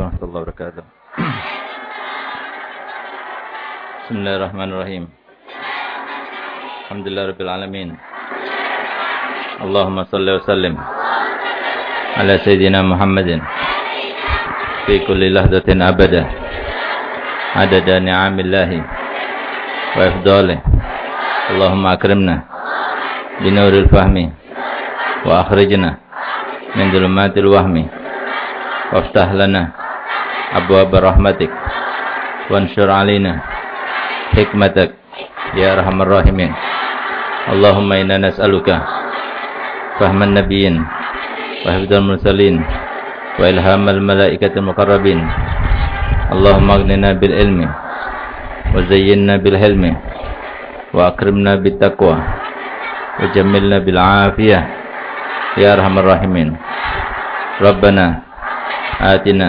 عليكم ورحمة الله وبركاته. بسم الله الرحمن الرحيم. الحمد لله رب العالمين. اللهم صل وسلم على سيدنا محمد في كل لحظة أبدا. عدد نعم الله وإفضاله. اللهم أكرمنا بنور الفهم وأخرجنا من ظلمات الوهم. وافتح لنا أبواب رحمتك. وانشر علينا حكمتك يا أرحم الراحمين. اللهم إنا نسألك فهم النبيين وحفظ المرسلين وإلهام الملائكة المقربين. اللهم أغننا بالعلم وزينا بالحلم وأكرمنا بالتقوى وجملنا بالعافية يا أرحم الراحمين. ربنا آتنا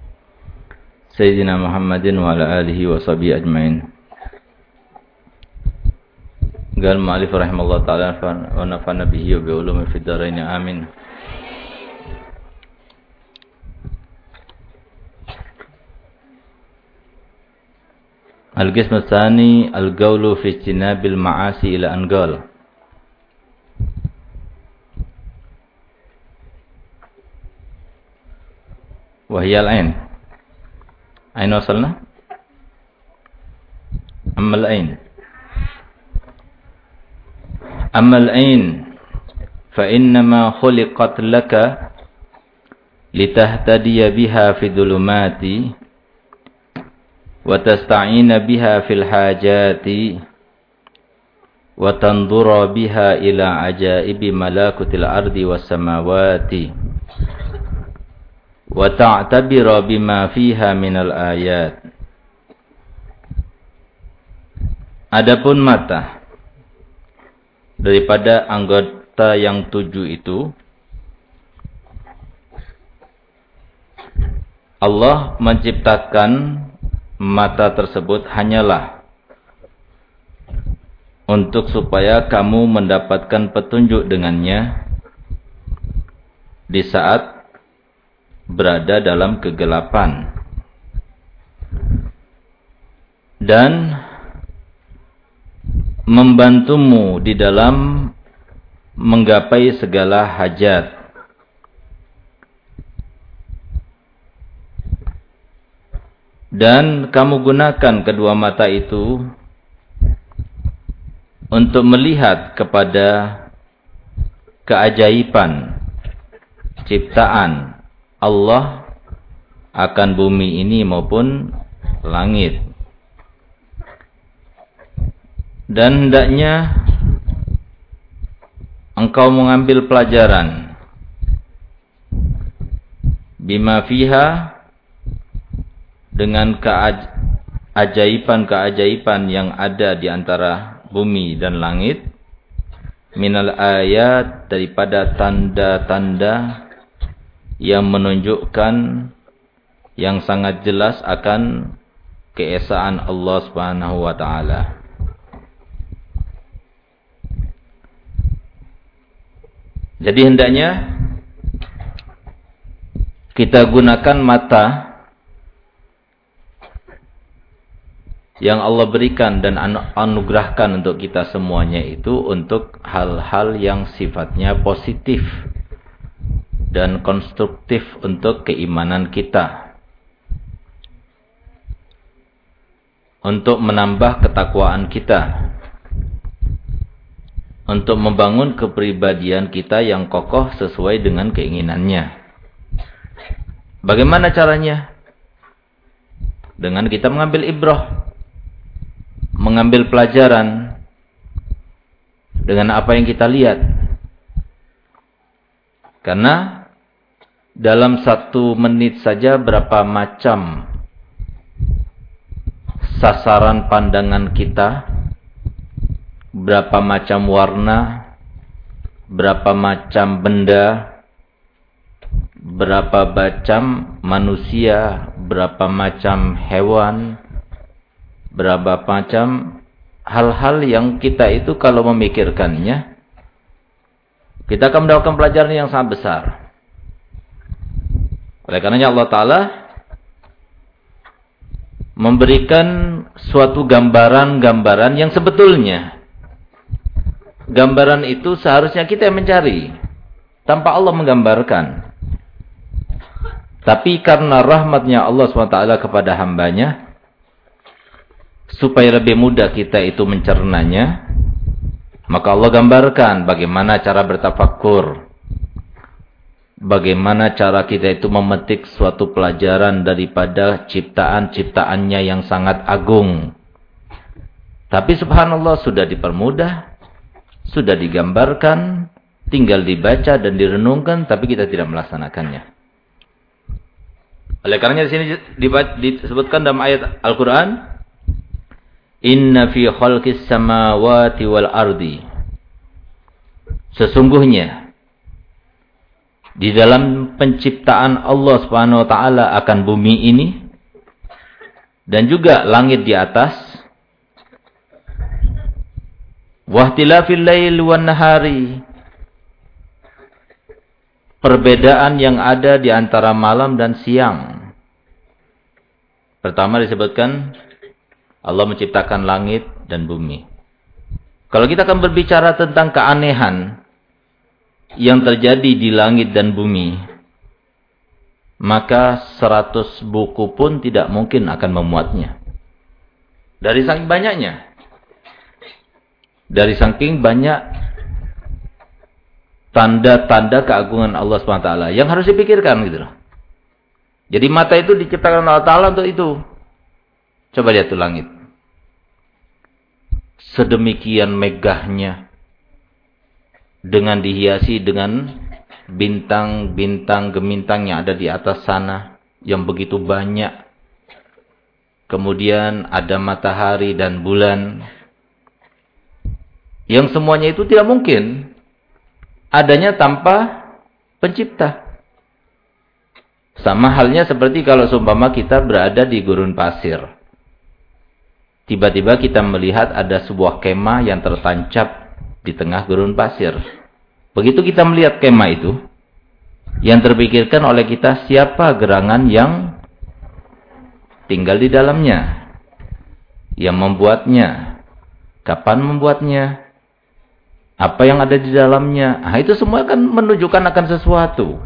سيدنا محمد وعلى آله وصحبه أجمعين. قال المؤلف رحمه الله تعالى ونفعنا به وبعلومه في الدارين آمين. القسم الثاني القول في اجتناب المعاصي إلى أن قال. وهي العين. أين وصلنا؟ أما العين. أما العين فإنما خلقت لك لتهتدي بها في الظلمات وتستعين بها في الحاجات وتنظر بها إلى عجائب ملاكت الأرض والسماوات. Wa ta'tabira bima fiha minal ayat. Adapun mata daripada anggota yang tujuh itu Allah menciptakan mata tersebut hanyalah untuk supaya kamu mendapatkan petunjuk dengannya di saat berada dalam kegelapan. Dan membantumu di dalam menggapai segala hajat. Dan kamu gunakan kedua mata itu untuk melihat kepada keajaiban ciptaan Allah akan bumi ini maupun langit. Dan hendaknya engkau mengambil pelajaran bima fiha dengan keajaiban-keajaiban yang ada di antara bumi dan langit minal ayat daripada tanda-tanda yang menunjukkan yang sangat jelas akan keesaan Allah Subhanahu wa taala. Jadi hendaknya kita gunakan mata yang Allah berikan dan anugerahkan untuk kita semuanya itu untuk hal-hal yang sifatnya positif dan konstruktif untuk keimanan kita. Untuk menambah ketakwaan kita. Untuk membangun kepribadian kita yang kokoh sesuai dengan keinginannya. Bagaimana caranya? Dengan kita mengambil ibrah. Mengambil pelajaran. Dengan apa yang kita lihat. Karena dalam satu menit saja berapa macam sasaran pandangan kita, berapa macam warna, berapa macam benda, berapa macam manusia, berapa macam hewan, berapa macam hal-hal yang kita itu kalau memikirkannya, kita akan mendapatkan pelajaran yang sangat besar. Oleh karenanya Allah Ta'ala memberikan suatu gambaran-gambaran yang sebetulnya. Gambaran itu seharusnya kita yang mencari. Tanpa Allah menggambarkan. Tapi karena rahmatnya Allah SWT kepada hambanya, supaya lebih mudah kita itu mencernanya, maka Allah gambarkan bagaimana cara bertafakur, bagaimana cara kita itu memetik suatu pelajaran daripada ciptaan-ciptaannya yang sangat agung. Tapi subhanallah sudah dipermudah, sudah digambarkan, tinggal dibaca dan direnungkan, tapi kita tidak melaksanakannya. Oleh karenanya di sini disebutkan dalam ayat Al-Quran, Inna fi khalqis samawati wal ardi. Sesungguhnya di dalam penciptaan Allah Subhanahu wa taala akan bumi ini dan juga langit di atas Wahtilafil lail wan nahari. Perbedaan yang ada di antara malam dan siang. Pertama disebutkan Allah menciptakan langit dan bumi. Kalau kita akan berbicara tentang keanehan yang terjadi di langit dan bumi, maka seratus buku pun tidak mungkin akan memuatnya. Dari saking banyaknya. Dari saking banyak tanda-tanda keagungan Allah SWT yang harus dipikirkan gitu loh. Jadi mata itu diciptakan Allah Ta'ala untuk itu. Coba lihat tuh langit. Sedemikian megahnya. Dengan dihiasi dengan bintang-bintang gemintang yang ada di atas sana. Yang begitu banyak. Kemudian ada matahari dan bulan yang semuanya itu tidak mungkin adanya tanpa pencipta. Sama halnya seperti kalau seumpama kita berada di gurun pasir. Tiba-tiba kita melihat ada sebuah kemah yang tertancap di tengah gurun pasir. Begitu kita melihat kemah itu, yang terpikirkan oleh kita siapa gerangan yang tinggal di dalamnya. Yang membuatnya. Kapan membuatnya apa yang ada di dalamnya. Nah, itu semua kan menunjukkan akan sesuatu.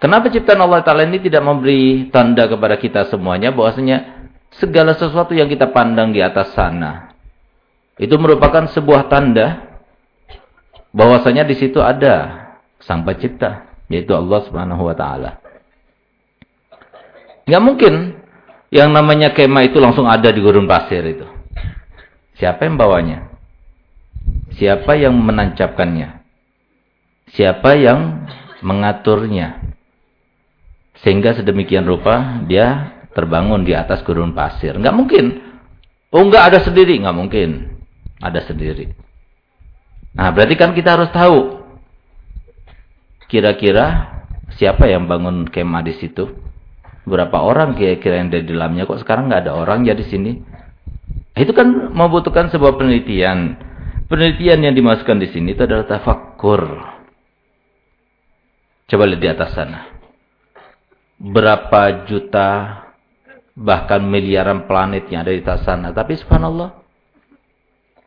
Kenapa ciptaan Allah Ta'ala ini tidak memberi tanda kepada kita semuanya bahwasanya segala sesuatu yang kita pandang di atas sana itu merupakan sebuah tanda bahwasanya di situ ada sang pencipta yaitu Allah Subhanahu wa taala. Enggak mungkin yang namanya kemah itu langsung ada di gurun pasir itu. Siapa yang bawanya? Siapa yang menancapkannya? Siapa yang mengaturnya? Sehingga sedemikian rupa dia terbangun di atas gurun pasir. Enggak mungkin. Oh enggak ada sendiri. Enggak mungkin. Ada sendiri. Nah berarti kan kita harus tahu. Kira-kira siapa yang bangun kemah di situ? Berapa orang kira-kira yang ada di dalamnya? Kok sekarang enggak ada orang ya di sini? Itu kan membutuhkan sebuah penelitian. Penelitian yang dimasukkan di sini itu adalah tafakkur. Coba lihat di atas sana. Berapa juta bahkan miliaran planet yang ada di atas sana. Tapi subhanallah.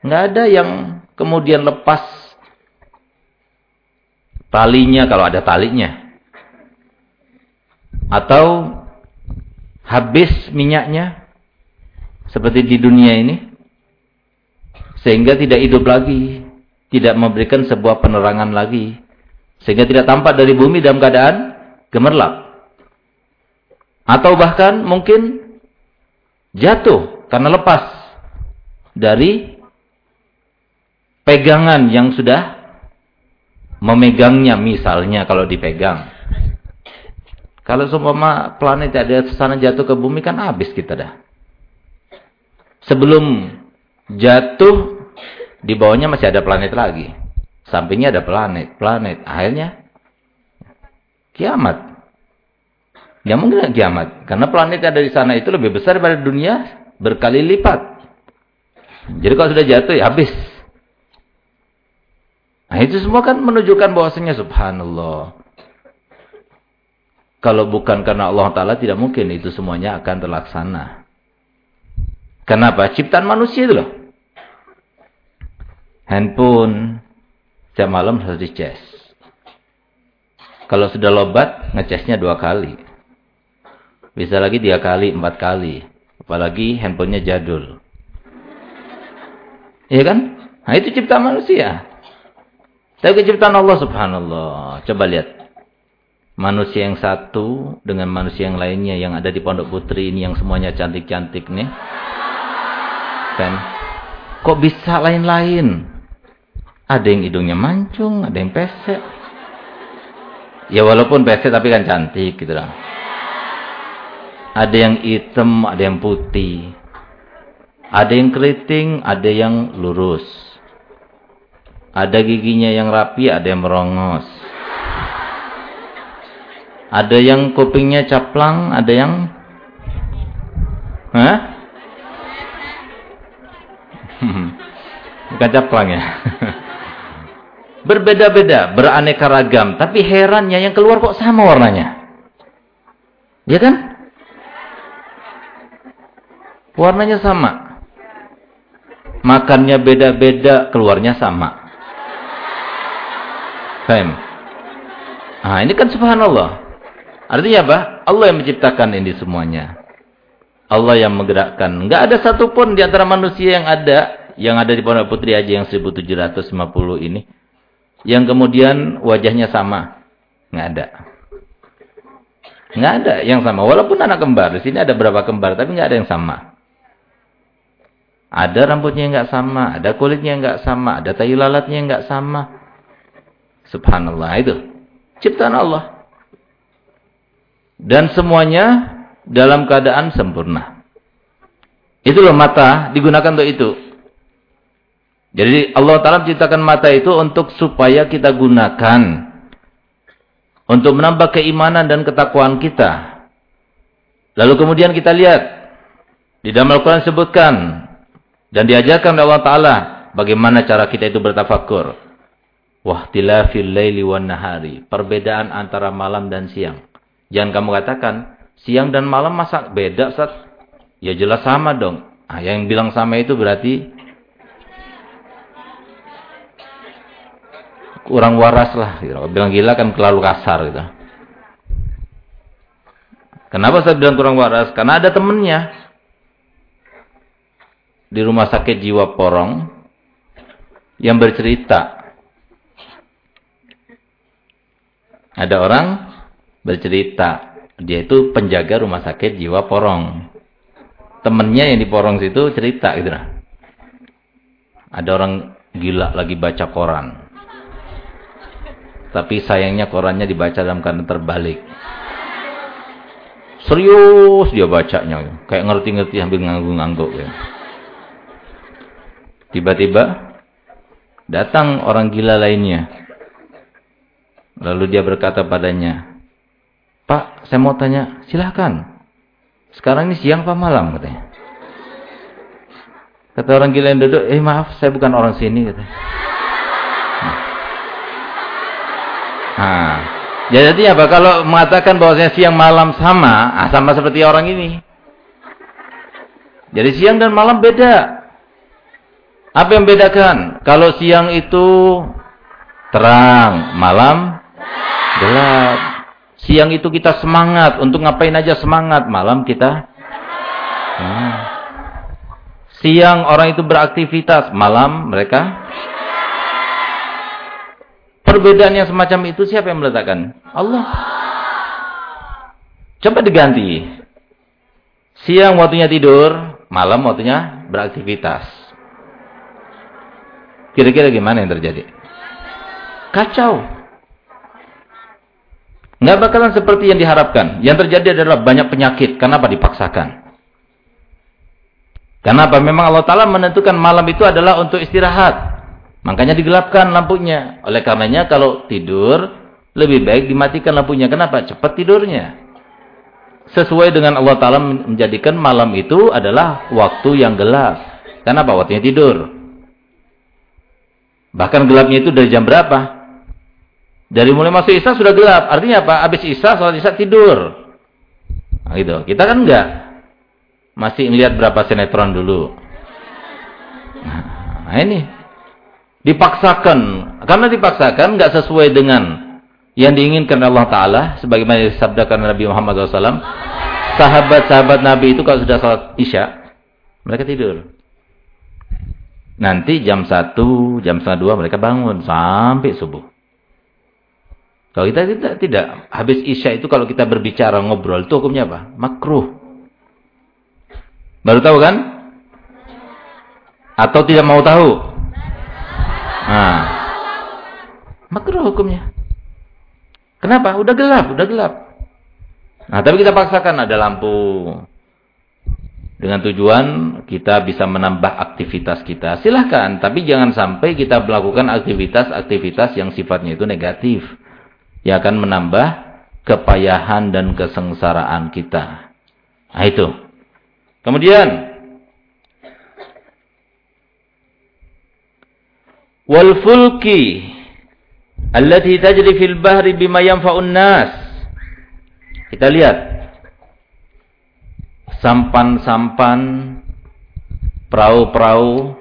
Nggak ada yang kemudian lepas talinya kalau ada talinya. Atau habis minyaknya. Seperti di dunia ini. Sehingga tidak hidup lagi. Tidak memberikan sebuah penerangan lagi. Sehingga tidak tampak dari bumi dalam keadaan gemerlap. Atau bahkan mungkin jatuh karena lepas dari pegangan yang sudah memegangnya misalnya kalau dipegang. Kalau semua planet ada sana jatuh ke bumi kan habis kita dah. Sebelum jatuh, di bawahnya masih ada planet lagi. Sampingnya ada planet, planet. Akhirnya, kiamat. Ya mungkin kiamat. Karena planet yang ada di sana itu lebih besar daripada dunia berkali lipat. Jadi kalau sudah jatuh ya habis. Nah itu semua kan menunjukkan bahwasanya subhanallah. Kalau bukan karena Allah Ta'ala tidak mungkin itu semuanya akan terlaksana. Kenapa? Ciptaan manusia itu loh. Handphone setiap malam harus dicas. Kalau sudah lobat, ngecasnya dua kali. Bisa lagi tiga kali, empat kali. Apalagi handphonenya jadul. Iya kan? Nah itu ciptaan manusia. Tapi ciptaan Allah subhanallah. Coba lihat. Manusia yang satu dengan manusia yang lainnya yang ada di Pondok Putri ini yang semuanya cantik-cantik nih. Kan? Kok bisa lain-lain? Ada yang hidungnya mancung, ada yang pesek. Ya walaupun pesek tapi kan cantik gitu lah. Ada yang hitam, ada yang putih. Ada yang keriting, ada yang lurus. Ada giginya yang rapi, ada yang merongos. Ada yang kupingnya caplang, ada yang Hah? Bukan caplang ya. Berbeda-beda, beraneka ragam, tapi herannya yang keluar kok sama warnanya. Ya kan? Warnanya sama. Makannya beda-beda, keluarnya sama. Faham? Nah, ini kan subhanallah. Artinya apa? Allah yang menciptakan ini semuanya. Allah yang menggerakkan. Enggak ada satupun di antara manusia yang ada, yang ada di Pondok Putri aja yang 1750 ini, yang kemudian wajahnya sama. Enggak ada. Enggak ada yang sama. Walaupun anak kembar. Di sini ada berapa kembar, tapi enggak ada yang sama. Ada rambutnya yang enggak sama, ada kulitnya yang enggak sama, ada tayu lalatnya yang enggak sama. Subhanallah itu. Ciptaan Allah. Dan semuanya dalam keadaan sempurna. Itu loh mata digunakan untuk itu. Jadi Allah Ta'ala menciptakan mata itu untuk supaya kita gunakan. Untuk menambah keimanan dan ketakwaan kita. Lalu kemudian kita lihat. Di dalam Al-Quran sebutkan. Dan diajarkan oleh Allah Ta'ala bagaimana cara kita itu bertafakur. Wahtilafil laili wan nahari. Perbedaan antara malam dan siang. Jangan kamu katakan, siang dan malam masa beda Ustaz? Ya jelas sama dong. Nah, yang bilang sama itu berarti kurang waras lah. Gitu. Bilang gila kan terlalu kasar gitu. Kenapa saya bilang kurang waras? Karena ada temennya di rumah sakit jiwa Porong yang bercerita. Ada orang bercerita, dia itu penjaga rumah sakit jiwa Porong. Temennya yang di Porong situ cerita gitu nah. Ada orang gila lagi baca koran. Tapi sayangnya korannya dibaca dalam keadaan terbalik. Serius dia bacanya. Kayak ngerti-ngerti sambil ngangguk-ngangguk ya. Tiba-tiba datang orang gila lainnya. Lalu dia berkata padanya, Pak, saya mau tanya, silahkan. Sekarang ini siang apa malam? Katanya. Kata orang gila yang duduk, eh maaf, saya bukan orang sini. Katanya. Nah, jadi apa? Kalau mengatakan bahwasanya siang malam sama, ah, sama seperti orang ini. Jadi siang dan malam beda. Apa yang bedakan? Kalau siang itu terang, malam gelap. Siang itu kita semangat, untuk ngapain aja semangat, malam kita hmm. Siang orang itu beraktivitas, malam mereka Perbedaan yang semacam itu siapa yang meletakkan? Allah. Coba diganti. Siang waktunya tidur, malam waktunya beraktivitas. Kira-kira gimana yang terjadi? Kacau. Nggak bakalan seperti yang diharapkan. Yang terjadi adalah banyak penyakit. Kenapa dipaksakan? Kenapa? Memang Allah Ta'ala menentukan malam itu adalah untuk istirahat. Makanya digelapkan lampunya. Oleh karenanya kalau tidur, lebih baik dimatikan lampunya. Kenapa? Cepat tidurnya. Sesuai dengan Allah Ta'ala menjadikan malam itu adalah waktu yang gelap. Kenapa? Waktunya tidur. Bahkan gelapnya itu dari jam berapa? Dari mulai masuk Isya sudah gelap. Artinya apa? Habis Isya, sholat Isya tidur. Nah, gitu. Kita kan enggak. Masih melihat berapa sinetron dulu. Nah, ini. Dipaksakan. Karena dipaksakan enggak sesuai dengan yang diinginkan Allah Ta'ala. Sebagaimana disabdakan Nabi Muhammad SAW. Sahabat-sahabat Nabi itu kalau sudah sholat Isya. Mereka tidur. Nanti jam 1, jam setengah 2 mereka bangun. Sampai subuh. Kalau kita tidak, tidak. Habis Isya itu kalau kita berbicara, ngobrol, itu hukumnya apa? Makruh. Baru tahu kan? Atau tidak mau tahu? Nah. Makruh hukumnya. Kenapa? Udah gelap, udah gelap. Nah, tapi kita paksakan ada lampu. Dengan tujuan kita bisa menambah aktivitas kita. Silahkan, tapi jangan sampai kita melakukan aktivitas-aktivitas yang sifatnya itu negatif yang akan menambah kepayahan dan kesengsaraan kita. Nah itu. Kemudian wal fulki allati tajri fil bahri bima yanfa'un nas. Kita lihat sampan-sampan perahu-perahu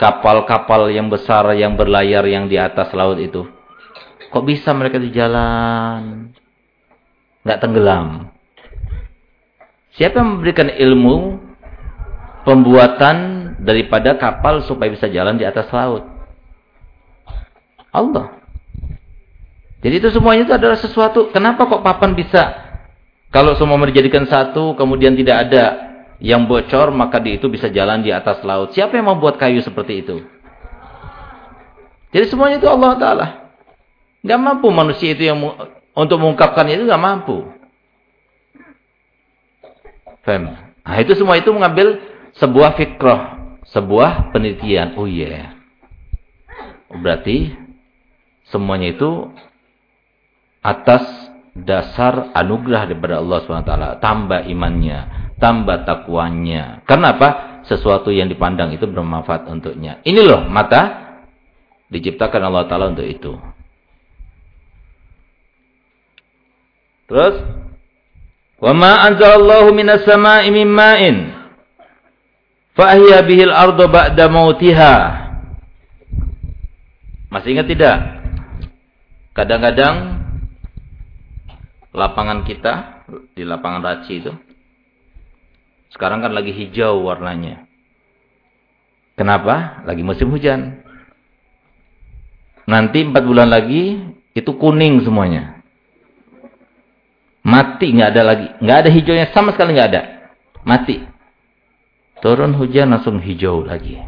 kapal-kapal yang besar yang berlayar yang di atas laut itu Kok bisa mereka di jalan? Nggak tenggelam. Siapa yang memberikan ilmu pembuatan daripada kapal supaya bisa jalan di atas laut? Allah. Jadi itu semuanya itu adalah sesuatu. Kenapa kok papan bisa? Kalau semua menjadikan satu, kemudian tidak ada yang bocor, maka di itu bisa jalan di atas laut. Siapa yang membuat kayu seperti itu? Jadi semuanya itu Allah Ta'ala. Gak mampu manusia itu yang untuk mengungkapkan itu gak mampu. Fem. Nah, itu semua itu mengambil sebuah fikrah, sebuah penelitian. Oh iya. Yeah. Berarti semuanya itu atas dasar anugerah daripada Allah SWT. Tambah imannya, tambah takwanya. Karena apa? Sesuatu yang dipandang itu bermanfaat untuknya. Ini loh mata diciptakan Allah Ta'ala untuk itu. Terus Wa ma anzalallahu minas sama'i min ma'in fa ahya bihil ardu ba'da mautiha. Masih ingat tidak? Kadang-kadang lapangan kita di lapangan Raci itu sekarang kan lagi hijau warnanya. Kenapa? Lagi musim hujan. Nanti empat bulan lagi itu kuning semuanya. Mati nggak ada lagi, nggak ada hijaunya sama sekali nggak ada. Mati. Turun hujan langsung hijau lagi.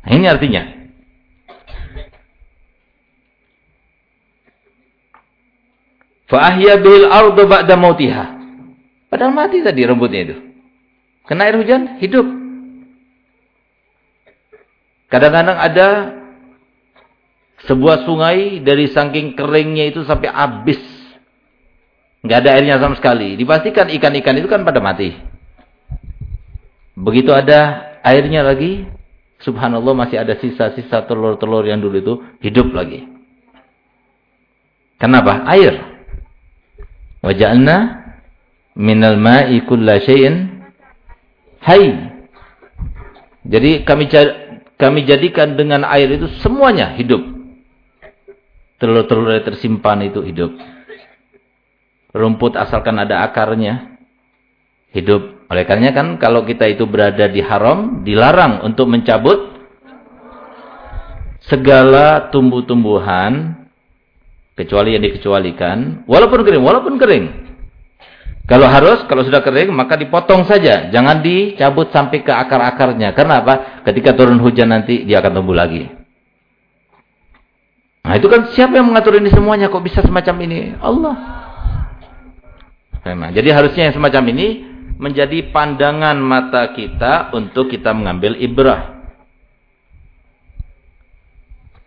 Nah, ini artinya. Fa'ahya bil ardu ba'da mautiha. Padahal mati tadi rambutnya itu. Kena air hujan, hidup. Kadang-kadang ada sebuah sungai dari saking keringnya itu sampai habis Nggak ada airnya sama sekali. Dipastikan ikan-ikan itu kan pada mati. Begitu ada airnya lagi, subhanallah masih ada sisa-sisa telur-telur yang dulu itu hidup lagi. Kenapa? Air. Waja'alna minal ma'i kulla syai'in hayy. Jadi kami kami jadikan dengan air itu semuanya hidup. Telur-telur yang tersimpan itu hidup. Rumput asalkan ada akarnya hidup. Oleh karenanya kan kalau kita itu berada di haram dilarang untuk mencabut segala tumbuh-tumbuhan kecuali yang dikecualikan walaupun kering, walaupun kering. Kalau harus, kalau sudah kering maka dipotong saja, jangan dicabut sampai ke akar-akarnya. Karena apa? Ketika turun hujan nanti dia akan tumbuh lagi. Nah, itu kan siapa yang mengatur ini semuanya kok bisa semacam ini? Allah. Jadi harusnya yang semacam ini menjadi pandangan mata kita untuk kita mengambil ibrah.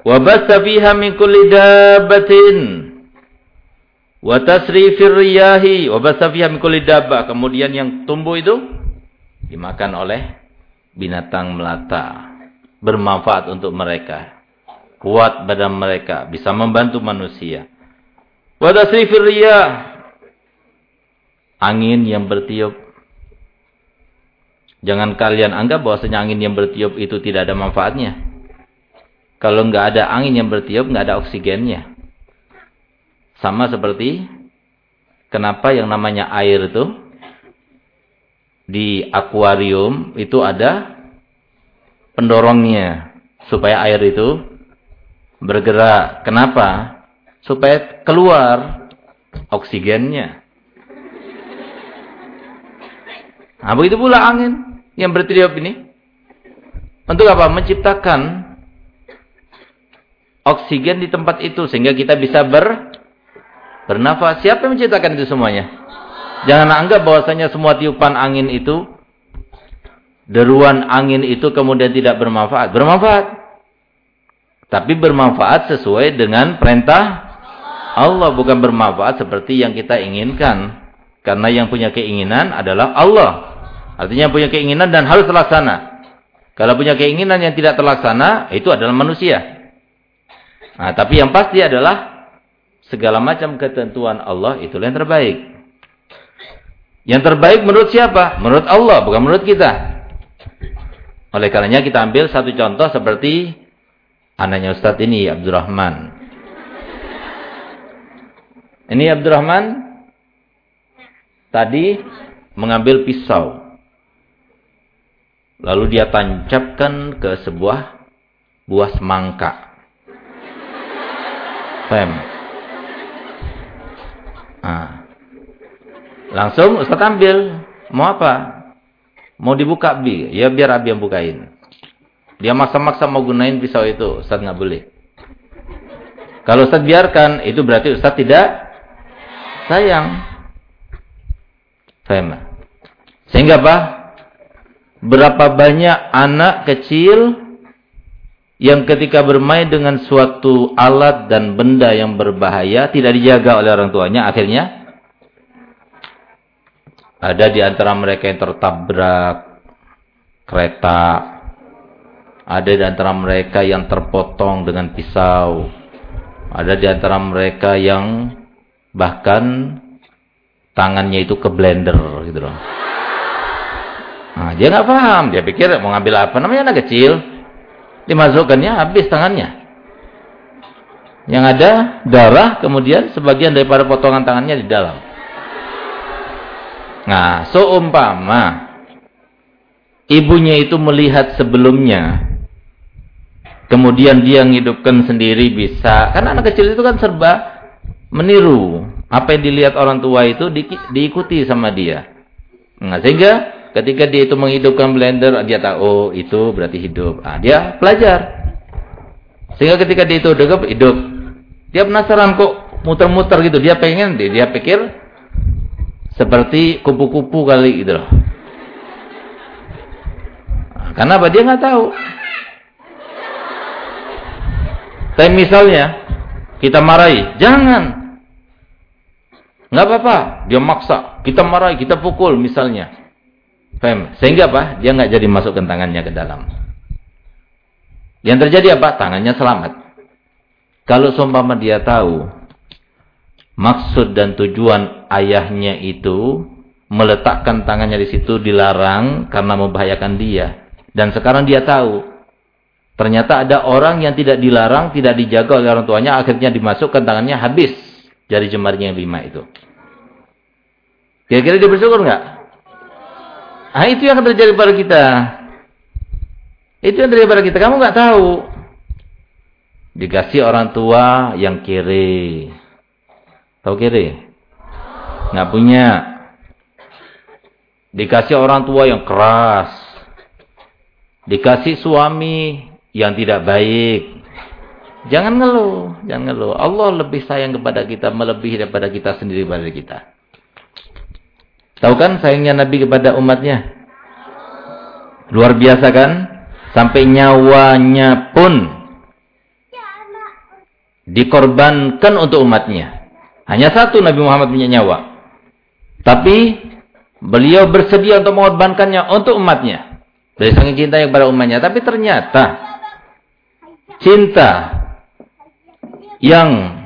Wa fiha min kulli dabbatin wa tasrifir. Kemudian yang tumbuh itu dimakan oleh binatang melata. Bermanfaat untuk mereka. Kuat badan mereka, bisa membantu manusia. Wa tasrifir angin yang bertiup Jangan kalian anggap bahwasanya angin yang bertiup itu tidak ada manfaatnya. Kalau nggak ada angin yang bertiup, nggak ada oksigennya. Sama seperti kenapa yang namanya air itu di akuarium itu ada pendorongnya supaya air itu bergerak. Kenapa? Supaya keluar oksigennya. Nah, begitu pula angin yang bertiup ini untuk apa? Menciptakan oksigen di tempat itu sehingga kita bisa ber bernafas. Siapa yang menciptakan itu semuanya? Jangan anggap bahwasanya semua tiupan angin itu deruan angin itu kemudian tidak bermanfaat. Bermanfaat. Tapi bermanfaat sesuai dengan perintah Allah bukan bermanfaat seperti yang kita inginkan. Karena yang punya keinginan adalah Allah. Artinya punya keinginan dan harus terlaksana. Kalau punya keinginan yang tidak terlaksana, itu adalah manusia. Nah, tapi yang pasti adalah segala macam ketentuan Allah itu yang terbaik. Yang terbaik menurut siapa? Menurut Allah, bukan menurut kita. Oleh karenanya kita ambil satu contoh seperti anaknya Ustadz ini, Abdurrahman. Ini Abdurrahman tadi mengambil pisau. Lalu dia tancapkan ke sebuah buah semangka. Fem. Nah. Langsung Ustaz ambil. Mau apa? Mau dibuka Bi? Ya biar Abi yang bukain. Dia maksa-maksa mau gunain pisau itu. Ustaz nggak boleh. Kalau Ustaz biarkan, itu berarti Ustaz tidak sayang. Fem. Sehingga apa? Berapa banyak anak kecil yang ketika bermain dengan suatu alat dan benda yang berbahaya tidak dijaga oleh orang tuanya akhirnya ada di antara mereka yang tertabrak kereta. Ada di antara mereka yang terpotong dengan pisau. Ada di antara mereka yang bahkan tangannya itu ke blender gitu loh Nah, dia nggak paham, dia pikir mau ngambil apa namanya anak kecil, dimasukkannya habis tangannya. Yang ada darah, kemudian sebagian daripada potongan tangannya di dalam. Nah, seumpama ibunya itu melihat sebelumnya, kemudian dia menghidupkan sendiri bisa, karena anak kecil itu kan serba meniru apa yang dilihat orang tua itu di, diikuti sama dia. Nah, sehingga Ketika dia itu menghidupkan blender, dia tahu oh itu berarti hidup. Ah, dia pelajar. Sehingga ketika dia itu hidup, hidup. Dia penasaran kok muter-muter gitu. Dia pengen, dia, dia pikir seperti kupu-kupu kali gitu loh. Nah, karena apa? Dia nggak tahu. Tapi misalnya kita marahi, jangan. Nggak apa-apa, dia maksa. Kita marahi, kita pukul misalnya. Fem. Sehingga apa? Dia nggak jadi masukkan tangannya ke dalam. Yang terjadi apa? Tangannya selamat. Kalau seumpama dia tahu maksud dan tujuan ayahnya itu meletakkan tangannya di situ dilarang karena membahayakan dia. Dan sekarang dia tahu ternyata ada orang yang tidak dilarang, tidak dijaga oleh orang tuanya, akhirnya dimasukkan tangannya habis jari jemarinya yang lima itu. Kira-kira dia bersyukur nggak? Ah itu yang terjadi pada kita. Itu yang terjadi pada kita. Kamu nggak tahu. Dikasih orang tua yang kiri. Tahu kiri? Nggak punya. Dikasih orang tua yang keras. Dikasih suami yang tidak baik. Jangan ngeluh, jangan ngeluh. Allah lebih sayang kepada kita melebihi daripada kita sendiri pada kita. Tahu kan sayangnya Nabi kepada umatnya? Luar biasa kan? Sampai nyawanya pun dikorbankan untuk umatnya. Hanya satu Nabi Muhammad punya nyawa. Tapi beliau bersedia untuk mengorbankannya untuk umatnya. Dari saking cinta kepada umatnya. Tapi ternyata cinta yang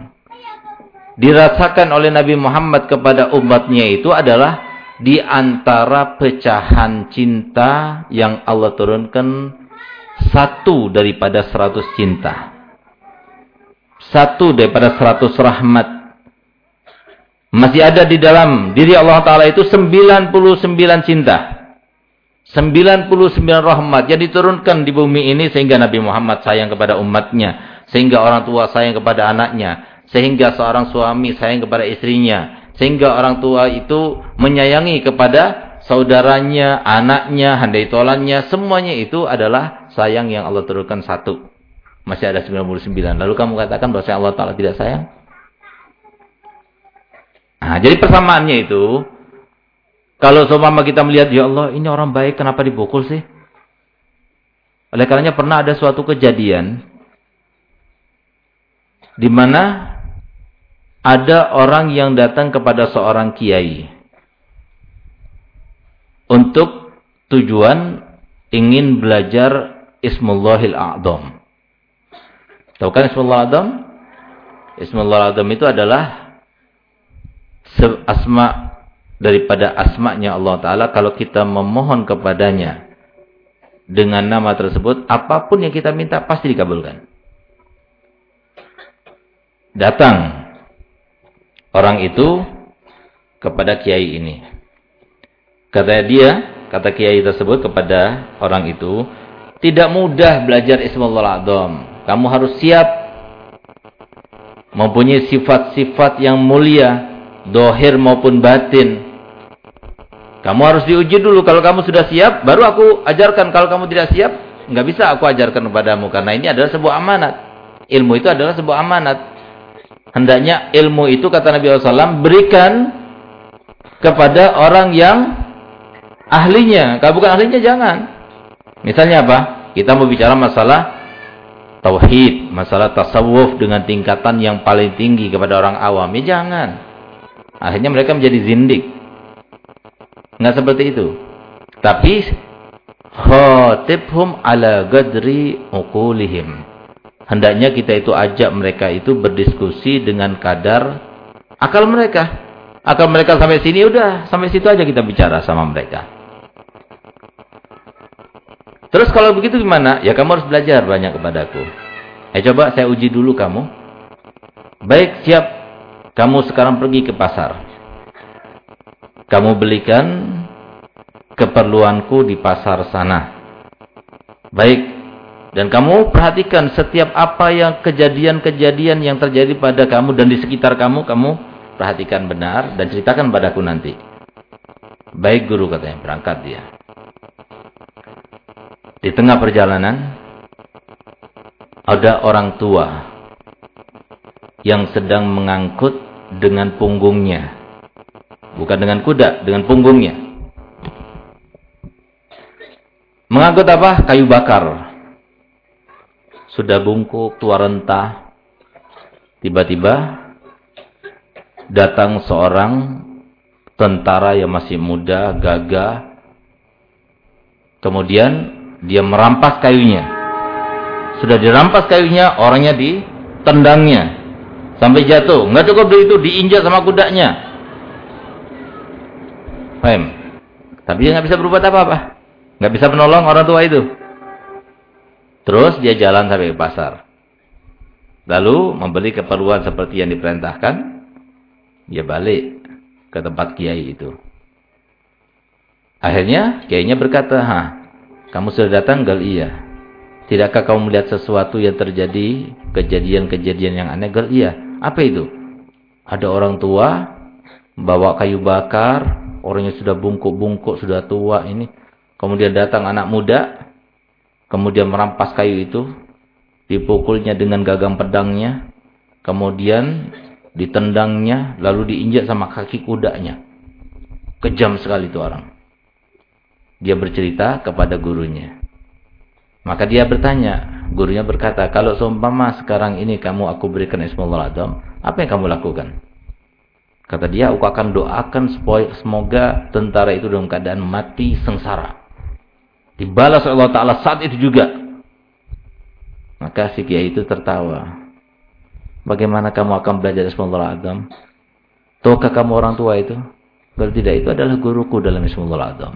dirasakan oleh Nabi Muhammad kepada umatnya itu adalah di antara pecahan cinta yang Allah turunkan satu daripada seratus cinta. Satu daripada seratus rahmat. Masih ada di dalam diri Allah Ta'ala itu 99 cinta. 99 rahmat yang diturunkan di bumi ini sehingga Nabi Muhammad sayang kepada umatnya. Sehingga orang tua sayang kepada anaknya. Sehingga seorang suami sayang kepada istrinya. Sehingga orang tua itu menyayangi kepada saudaranya, anaknya, handai tolannya. Semuanya itu adalah sayang yang Allah turunkan satu. Masih ada 99. Lalu kamu katakan bahwa Allah Ta'ala tidak sayang? Nah, jadi persamaannya itu, kalau seumpama kita melihat, ya Allah ini orang baik, kenapa dipukul sih? Oleh karenanya pernah ada suatu kejadian, di mana ada orang yang datang kepada seorang kiai untuk tujuan ingin belajar Ismullahil A'zam. Tahu kan Ismullah A'zam? Ismullah A'zam itu adalah asma daripada asma'nya Allah Ta'ala. Kalau kita memohon kepadanya dengan nama tersebut, apa pun yang kita minta pasti dikabulkan. Datang orang itu kepada kiai ini. Kata dia, kata kiai tersebut kepada orang itu, tidak mudah belajar Ismullah Azam. Kamu harus siap mempunyai sifat-sifat yang mulia, dohir maupun batin. Kamu harus diuji dulu. Kalau kamu sudah siap, baru aku ajarkan. Kalau kamu tidak siap, nggak bisa aku ajarkan kepadamu. Karena ini adalah sebuah amanat. Ilmu itu adalah sebuah amanat. Hendaknya ilmu itu, kata Nabi SAW, berikan kepada orang yang ahlinya. Kalau bukan ahlinya, jangan. Misalnya apa? Kita mau bicara masalah tauhid, masalah tasawuf dengan tingkatan yang paling tinggi kepada orang awam. Ya jangan. Akhirnya mereka menjadi zindik. Enggak seperti itu. Tapi khatibhum ala gadri uqulihim. Hendaknya kita itu ajak mereka itu berdiskusi dengan kadar akal mereka. Akal mereka sampai sini udah, sampai situ aja kita bicara sama mereka. Terus kalau begitu gimana? Ya kamu harus belajar banyak kepadaku. Eh coba saya uji dulu kamu. Baik, siap. Kamu sekarang pergi ke pasar. Kamu belikan keperluanku di pasar sana. Baik. Dan kamu perhatikan setiap apa yang kejadian-kejadian yang terjadi pada kamu dan di sekitar kamu, kamu perhatikan benar dan ceritakan padaku nanti. Baik guru katanya, berangkat dia. Di tengah perjalanan ada orang tua yang sedang mengangkut dengan punggungnya. Bukan dengan kuda, dengan punggungnya. Mengangkut apa? Kayu bakar. Sudah bungkuk, tua rentah. Tiba-tiba datang seorang tentara yang masih muda, gagah. Kemudian dia merampas kayunya. Sudah dirampas kayunya, orangnya ditendangnya. Sampai jatuh. Nggak cukup dari itu, diinjak sama kudanya. Paham? Tapi dia nggak bisa berbuat apa-apa. Nggak bisa menolong orang tua itu. Terus dia jalan sampai ke pasar. Lalu membeli keperluan seperti yang diperintahkan. Dia balik ke tempat kiai itu. Akhirnya kiainya berkata, "Hah, kamu sudah datang? Gal iya. Tidakkah kamu melihat sesuatu yang terjadi, kejadian-kejadian yang aneh? Gal iya. Apa itu? Ada orang tua bawa kayu bakar, orangnya sudah bungkuk-bungkuk, sudah tua ini. Kemudian datang anak muda, kemudian merampas kayu itu, dipukulnya dengan gagang pedangnya, kemudian ditendangnya, lalu diinjak sama kaki kudanya. Kejam sekali itu orang. Dia bercerita kepada gurunya. Maka dia bertanya, gurunya berkata, kalau seumpama sekarang ini kamu aku berikan Ismail Adam, apa yang kamu lakukan? Kata dia, aku akan doakan semoga tentara itu dalam keadaan mati sengsara. Dibalas oleh Allah Ta'ala saat itu juga. Maka si kiai itu tertawa. Bagaimana kamu akan belajar Ismail Adam? Tahukah kamu orang tua itu? Kalau tidak, itu adalah guruku dalam Ismail Adam.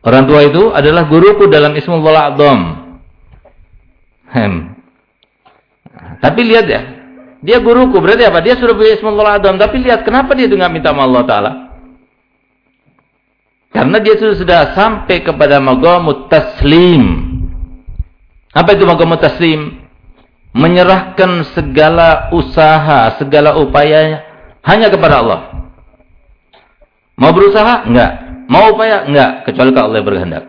Orang tua itu adalah guruku dalam Ismul A'zam. Hem. Tapi lihat ya, dia guruku berarti apa? Dia sudah punya Ismul A'zam, tapi lihat kenapa dia nggak minta sama Allah Taala? Karena dia sudah, sudah sampai kepada magamut taslim. Apa itu magamut taslim? Menyerahkan segala usaha, segala upaya hanya kepada Allah. Mau berusaha? Enggak. Mau upaya? Enggak, kecuali kalau Allah berkehendak.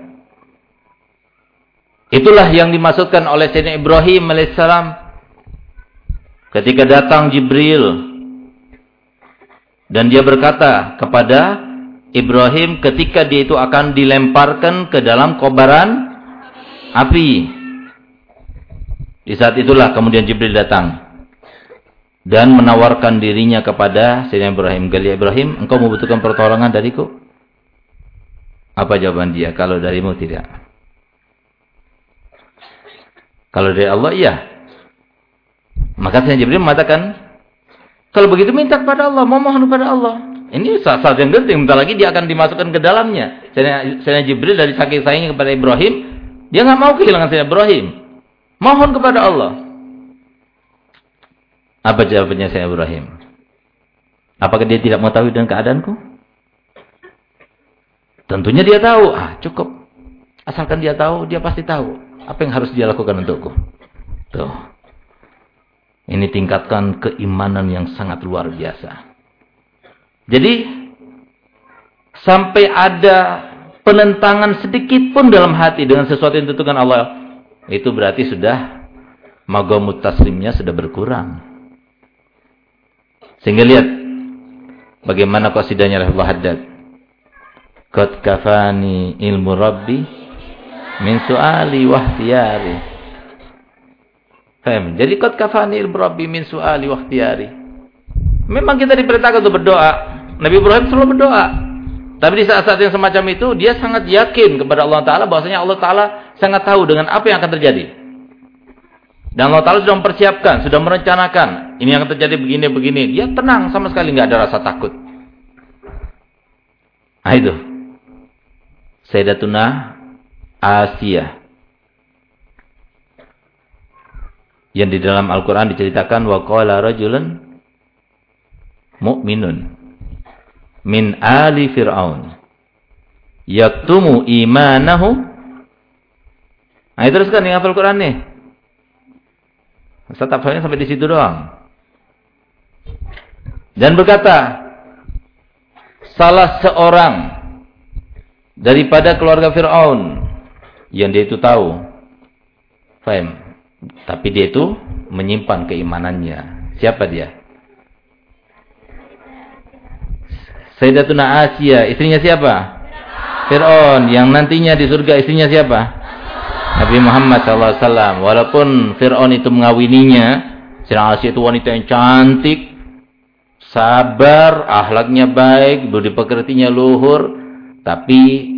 Itulah yang dimaksudkan oleh Sayyidina Ibrahim alaihissalam ketika datang Jibril dan dia berkata kepada Ibrahim ketika dia itu akan dilemparkan ke dalam kobaran api. Di saat itulah kemudian Jibril datang dan menawarkan dirinya kepada Sayyidina Ibrahim. Gali Ibrahim, engkau membutuhkan pertolongan dariku? Apa jawaban dia? Kalau darimu tidak. Kalau dari Allah iya. Maka Sayyidina Jibril mengatakan, kalau begitu minta kepada Allah, memohon kepada Allah. Ini saat yang genting, bentar lagi dia akan dimasukkan ke dalamnya. Sayyidina Jibril dari saking sayangnya kepada Ibrahim, dia nggak mau kehilangan Sayyidina Ibrahim. Mohon kepada Allah. Apa jawabannya Sayyidina Ibrahim? Apakah dia tidak mengetahui dengan keadaanku? Tentunya dia tahu, ah cukup. Asalkan dia tahu, dia pasti tahu apa yang harus dia lakukan untukku. Tuh. Ini tingkatkan keimanan yang sangat luar biasa. Jadi sampai ada penentangan sedikit pun dalam hati dengan sesuatu yang ditentukan Allah, itu berarti sudah magamut taslimnya sudah berkurang. Sehingga lihat bagaimana qasidahnya Rahimahullah Haddad. Qad kafani ilmu Rabbi min su'ali wahtiyari. Faham? Jadi qad kafani ilmu Rabbi min su'ali wahtiyari. Memang kita diperintahkan untuk berdoa. Nabi Ibrahim selalu berdoa. Tapi di saat-saat yang semacam itu, dia sangat yakin kepada Allah Ta'ala bahwasanya Allah Ta'ala sangat tahu dengan apa yang akan terjadi. Dan Allah Ta'ala sudah mempersiapkan, sudah merencanakan. Ini yang akan terjadi begini-begini. Dia tenang, sama sekali nggak ada rasa takut. Nah itu. Sayyidatuna Asia. Yang di dalam Al-Quran diceritakan wa qala rajulun mu'minun min ali fir'aun yaktumu imanahu Nah, teruskan yang hafal Quran nih. Ustaz hafalnya sampai di situ doang. Dan berkata, salah seorang daripada keluarga Fir'aun yang dia itu tahu. Faham? Tapi dia itu menyimpan keimanannya. Siapa dia? Sayyidatuna Asia, istrinya siapa? Fir'aun. Yang nantinya di surga istrinya siapa? Nabi Muhammad SAW. Walaupun Fir'aun itu mengawininya, Sayyidatuna Asia itu wanita yang cantik, sabar, ahlaknya baik, budi pekertinya luhur, tapi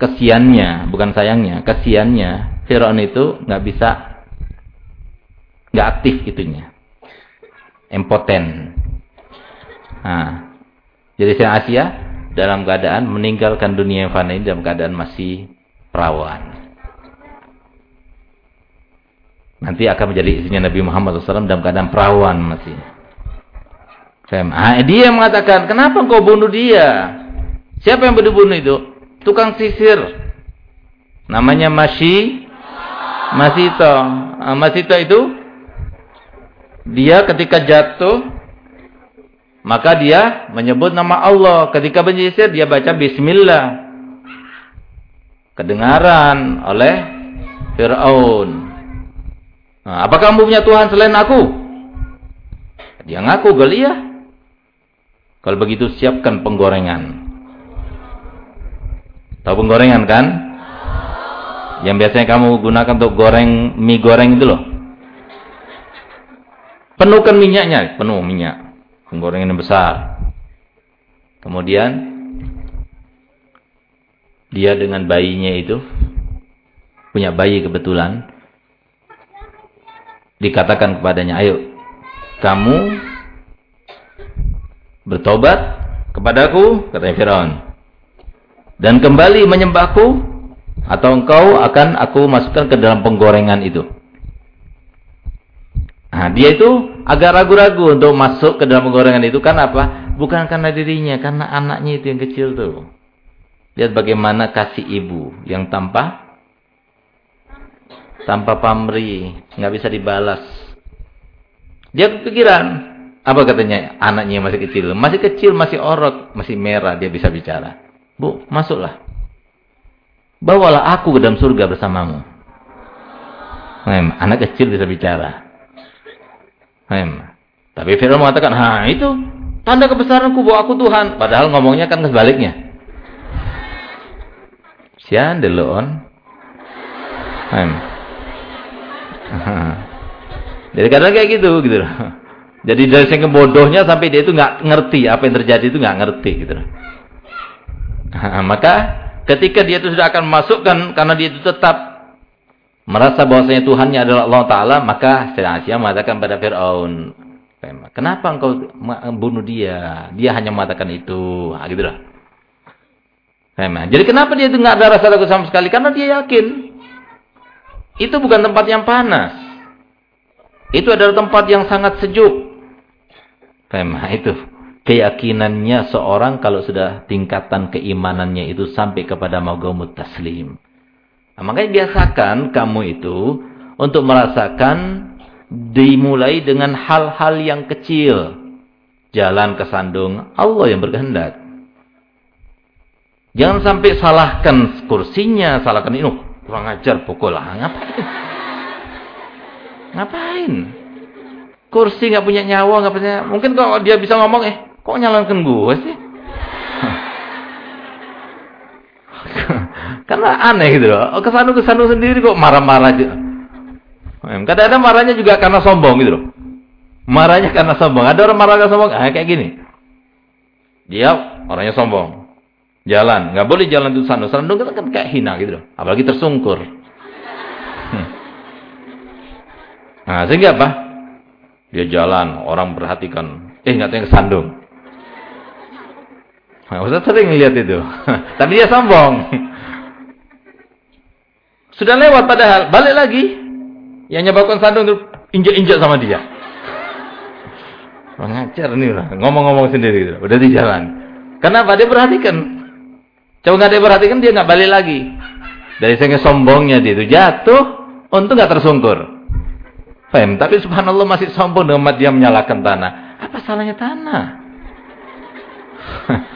kesiannya, bukan sayangnya, kesiannya, Fir'aun itu nggak bisa, nggak aktif itunya, impoten. Nah, jadi saya Asia dalam keadaan meninggalkan dunia yang fana ini dalam keadaan masih perawan. Nanti akan menjadi istrinya Nabi Muhammad SAW dalam keadaan perawan masih. Ah, dia mengatakan, kenapa engkau bunuh dia? Siapa yang bunuh itu? Tukang sisir. Namanya Masyi Masito. Masito itu dia ketika jatuh maka dia menyebut nama Allah. Ketika menyisir dia baca bismillah. Kedengaran oleh Firaun. Nah, apakah kamu punya Tuhan selain aku? Dia ngaku Goliath. Kalau begitu siapkan penggorengan. Tahu penggorengan kan? Yang biasanya kamu gunakan untuk goreng mie goreng itu loh. Penuhkan minyaknya, penuh minyak. Penggorengan yang besar. Kemudian dia dengan bayinya itu punya bayi kebetulan dikatakan kepadanya, "Ayo, kamu bertobat kepadaku," katanya Firaun. "Dan kembali menyembahku atau engkau akan aku masukkan ke dalam penggorengan itu." Nah, dia itu agak ragu-ragu untuk masuk ke dalam penggorengan itu kan apa? Bukan karena dirinya, karena anaknya itu yang kecil tuh. Lihat bagaimana kasih ibu yang tanpa tanpa pamri, nggak bisa dibalas. Dia kepikiran, apa katanya? Anaknya masih kecil, masih kecil, masih orok, masih merah, dia bisa bicara. Bu, masuklah. Bawalah aku ke dalam surga bersamamu. anak kecil bisa bicara. Hem. Tapi Fir'aun mengatakan, "Ha, itu tanda kebesaranku bahwa aku Tuhan." Padahal ngomongnya kan sebaliknya. Sian delon. Hem. Jadi kadang kayak gitu gitu Jadi dari segi bodohnya sampai dia itu nggak ngerti apa yang terjadi itu nggak ngerti gitu maka ketika dia itu sudah akan masukkan karena dia itu tetap merasa bahwasanya Tuhannya adalah Allah Ta'ala, maka Asia mengatakan pada Fir'aun, kenapa engkau bunuh dia? Dia hanya mengatakan itu. Nah, gitu lah. Jadi kenapa dia itu nggak ada rasa takut sama sekali? Karena dia yakin. Itu bukan tempat yang panas. Itu adalah tempat yang sangat sejuk. Nah, itu keyakinannya seorang kalau sudah tingkatan keimanannya itu sampai kepada magamut taslim. Nah, makanya biasakan kamu itu untuk merasakan dimulai dengan hal-hal yang kecil. Jalan ke sandung, Allah yang berkehendak. Jangan sampai salahkan kursinya, salahkan ini. Oh, kurang ajar pukul lah. Ngapain? Ngapain? Kursi nggak punya nyawa, nggak punya. Mungkin kalau dia bisa ngomong, eh, kok nyalakan gue sih? Karena aneh gitu loh. Kesanu-kesanu sendiri kok marah-marah. Kadang-kadang marahnya juga karena sombong gitu loh. Marahnya karena sombong. Ada orang marah karena sombong. Ah, kayak gini. Dia orangnya sombong. Jalan. nggak boleh jalan itu sandung. Sandung kan kayak hina gitu loh. Apalagi tersungkur. Hmm. Nah, sehingga apa? Dia jalan. Orang perhatikan. Eh, nggak tahu sandung. Nah, Ustaz sering lihat itu. Tapi dia sombong. Sudah lewat padahal, balik lagi. Yang nyebabkan sandung itu injak-injak sama dia. Mengajar nih lah, ngomong-ngomong sendiri gitu. Udah di jalan. Kenapa? Dia perhatikan. Coba nggak dia perhatikan, dia nggak balik lagi. Dari segi sombongnya dia itu jatuh, untuk nggak tersungkur. Faham? Tapi subhanallah masih sombong dengan dia menyalakan tanah. Apa salahnya tanah?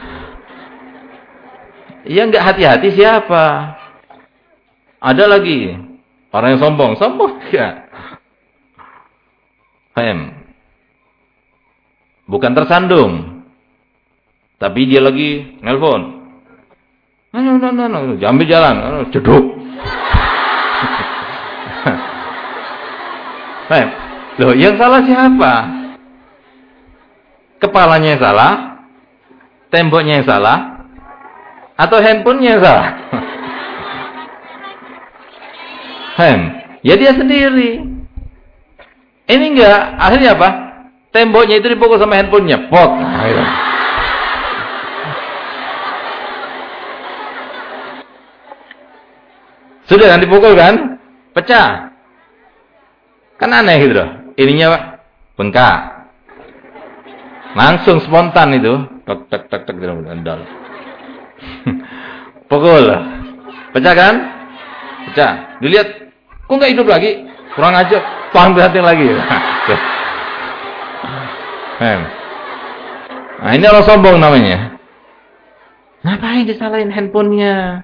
Yang nggak hati-hati siapa? Ada lagi orang yang sombong, sombong ya. Faham? Bukan tersandung. Tapi dia lagi nelpon. No, no, no, no. Ambil jalan, ceduk. Faham? Loh, yang salah siapa? Kepalanya yang salah? Temboknya yang salah? Atau handphonenya yang salah? Hem. Ya dia sendiri. Ini enggak, akhirnya apa? Temboknya itu dipukul sama handphonenya. Pot. Gitu. Sudah kan dipukul kan? Pecah. Kan aneh gitu loh. Ininya Pak, bengkak. Langsung spontan itu. Tek tek tek tek gitu. Pukul. Pecah kan? Pecah. Dilihat Kok nggak hidup lagi? Kurang aja, tuang berhati lagi. nah ini orang sombong namanya. Ngapain disalahin handphonenya?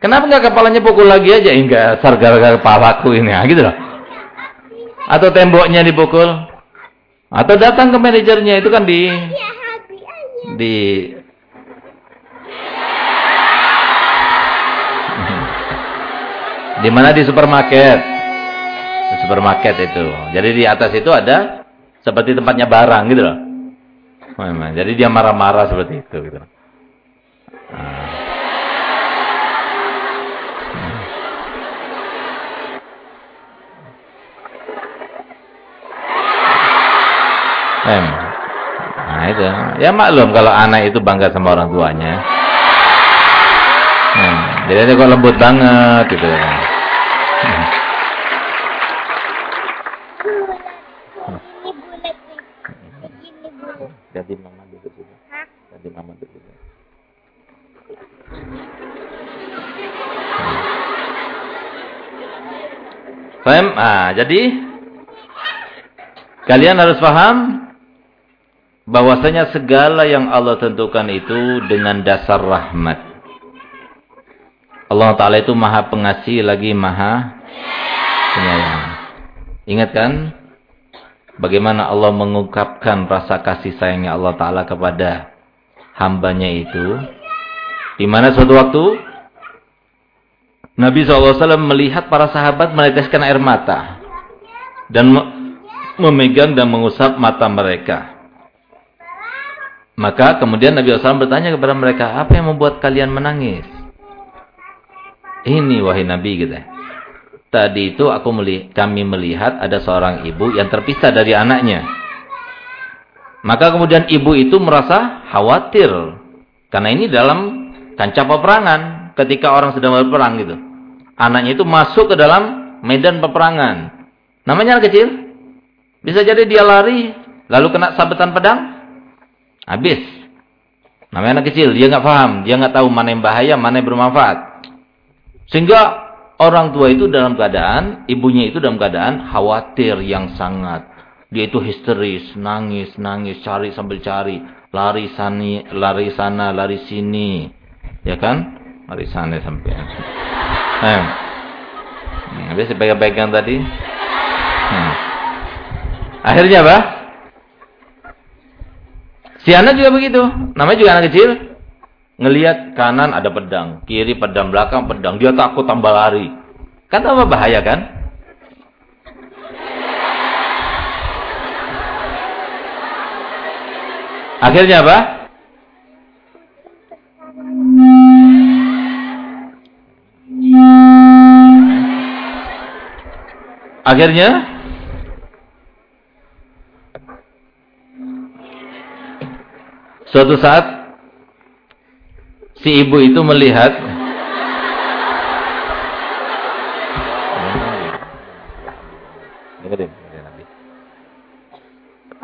Kenapa nggak kepalanya pukul lagi aja? Enggak, asar gara-gara kepalaku ini. Nah, gitu loh. Atau temboknya dipukul. Atau datang ke manajernya itu kan di di di mana di supermarket di supermarket itu jadi di atas itu ada seperti tempatnya barang gitu loh jadi dia marah-marah seperti itu gitu Em. Nah itu. Ya maklum kalau anak itu bangga sama orang tuanya. Em. Jadi dia kok lembut banget gitu. Ganti mama dulu sini. Ganti mama dulu. Faham? Ah, jadi kalian harus paham bahwasanya segala yang Allah tentukan itu dengan dasar rahmat. Allah Ta'ala itu maha pengasih lagi maha penyayang. Ingat kan? Bagaimana Allah mengungkapkan rasa kasih sayangnya Allah Ta'ala kepada hambanya itu. Di mana suatu waktu Nabi SAW melihat para sahabat meneteskan air mata. Dan memegang dan mengusap mata mereka. Maka kemudian Nabi SAW bertanya kepada mereka, apa yang membuat kalian menangis? Ini wahai Nabi gitu. Tadi itu aku melihat, kami melihat ada seorang ibu yang terpisah dari anaknya. Maka kemudian ibu itu merasa khawatir. Karena ini dalam kancah peperangan. Ketika orang sedang berperang gitu. Anaknya itu masuk ke dalam medan peperangan. Namanya anak kecil. Bisa jadi dia lari. Lalu kena sabetan pedang. Habis. Namanya anak kecil, dia nggak paham, dia nggak tahu mana yang bahaya, mana yang bermanfaat. Sehingga orang tua itu dalam keadaan, ibunya itu dalam keadaan khawatir yang sangat. Dia itu histeris, nangis, nangis, cari sambil cari, lari sana, lari sana, lari sini, ya kan? Lari sana sampai. Eh. Habis pegang-pegang tadi. Hmm. Akhirnya apa? Si anak juga begitu. Namanya juga anak kecil. Ngelihat kanan ada pedang. Kiri pedang, belakang pedang. Dia takut tambah lari. Kan tambah bahaya kan? Akhirnya apa? Akhirnya Suatu saat si ibu itu melihat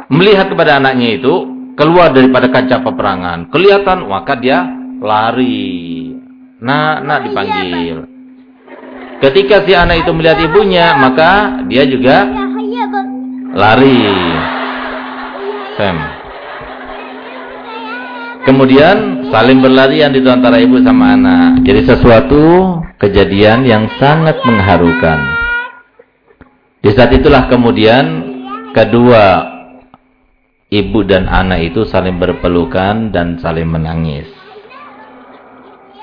melihat kepada anaknya itu keluar daripada kaca peperangan. Kelihatan maka dia lari. Nah, nak dipanggil. Ketika si anak itu melihat ibunya, maka dia juga lari. Fem. Kemudian saling berlarian di antara ibu sama anak. Jadi sesuatu kejadian yang sangat mengharukan. Di saat itulah kemudian kedua ibu dan anak itu saling berpelukan dan saling menangis.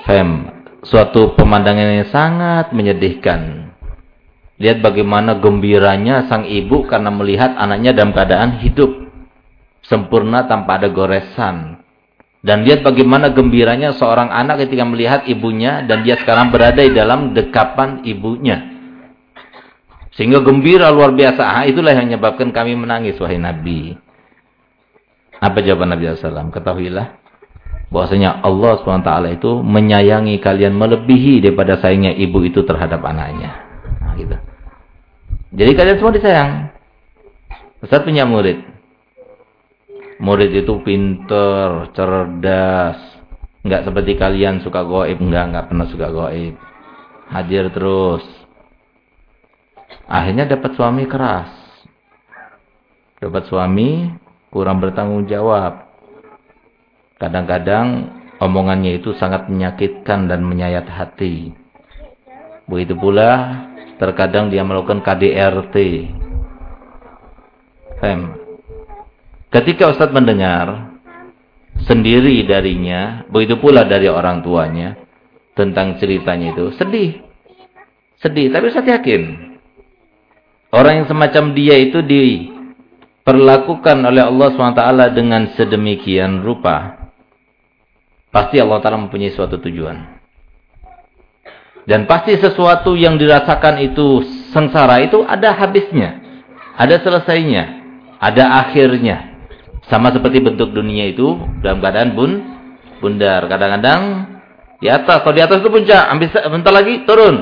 Fem, suatu pemandangan yang sangat menyedihkan. Lihat bagaimana gembiranya sang ibu karena melihat anaknya dalam keadaan hidup. Sempurna tanpa ada goresan dan lihat bagaimana gembiranya seorang anak ketika melihat ibunya dan dia sekarang berada di dalam dekapan ibunya. Sehingga gembira luar biasa. Ah, itulah yang menyebabkan kami menangis wahai Nabi. Apa jawaban Nabi SAW? Ketahuilah bahwasanya Allah SWT itu menyayangi kalian melebihi daripada sayangnya ibu itu terhadap anaknya. Nah, gitu. Jadi kalian semua disayang. Ustaz punya murid murid itu pinter, cerdas. Enggak seperti kalian suka goib, enggak, enggak pernah suka goib. Hadir terus. Akhirnya dapat suami keras. Dapat suami kurang bertanggung jawab. Kadang-kadang omongannya itu sangat menyakitkan dan menyayat hati. Begitu pula terkadang dia melakukan KDRT. Fem, Ketika Ustadz mendengar sendiri darinya, begitu pula dari orang tuanya tentang ceritanya itu, sedih. Sedih, tapi saya yakin orang yang semacam dia itu diperlakukan oleh Allah SWT dengan sedemikian rupa. Pasti Allah Ta'ala mempunyai suatu tujuan. Dan pasti sesuatu yang dirasakan itu sengsara itu ada habisnya. Ada selesainya. Ada akhirnya. Sama seperti bentuk dunia itu dalam keadaan bun, bundar. Kadang-kadang di atas. Kalau di atas itu puncak. Ambil bentar lagi turun.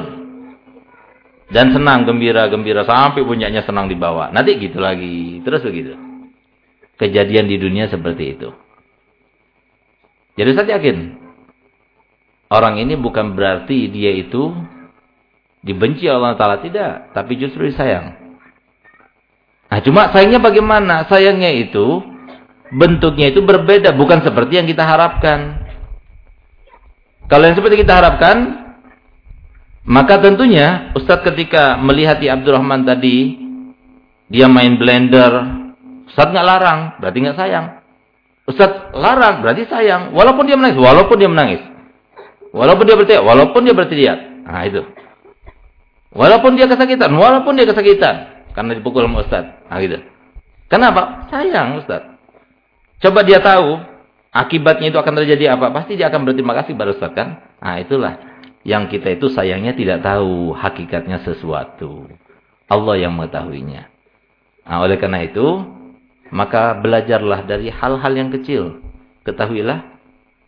Dan senang, gembira, gembira. Sampai puncaknya senang di bawah. Nanti gitu lagi. Terus begitu. Kejadian di dunia seperti itu. Jadi saya yakin orang ini bukan berarti dia itu dibenci Allah Ta'ala. Tidak. Tapi justru disayang. Nah cuma sayangnya bagaimana? Sayangnya itu bentuknya itu berbeda. Bukan seperti yang kita harapkan. Kalau yang seperti kita harapkan, maka tentunya Ustadz ketika melihat di Abdurrahman tadi, dia main blender, Ustadz nggak larang, berarti nggak sayang. Ustadz larang, berarti sayang. Walaupun dia menangis, walaupun dia menangis. Walaupun dia berteriak, walaupun dia berteriak. Nah itu. Walaupun dia kesakitan, walaupun dia kesakitan. Karena dipukul sama Ustaz. Nah gitu. Kenapa? Sayang Ustaz. Coba dia tahu, akibatnya itu akan terjadi apa. Pasti dia akan berterima kasih pada Ustaz kan. Nah itulah. Yang kita itu sayangnya tidak tahu hakikatnya sesuatu. Allah yang mengetahuinya. Nah oleh karena itu, maka belajarlah dari hal-hal yang kecil. Ketahuilah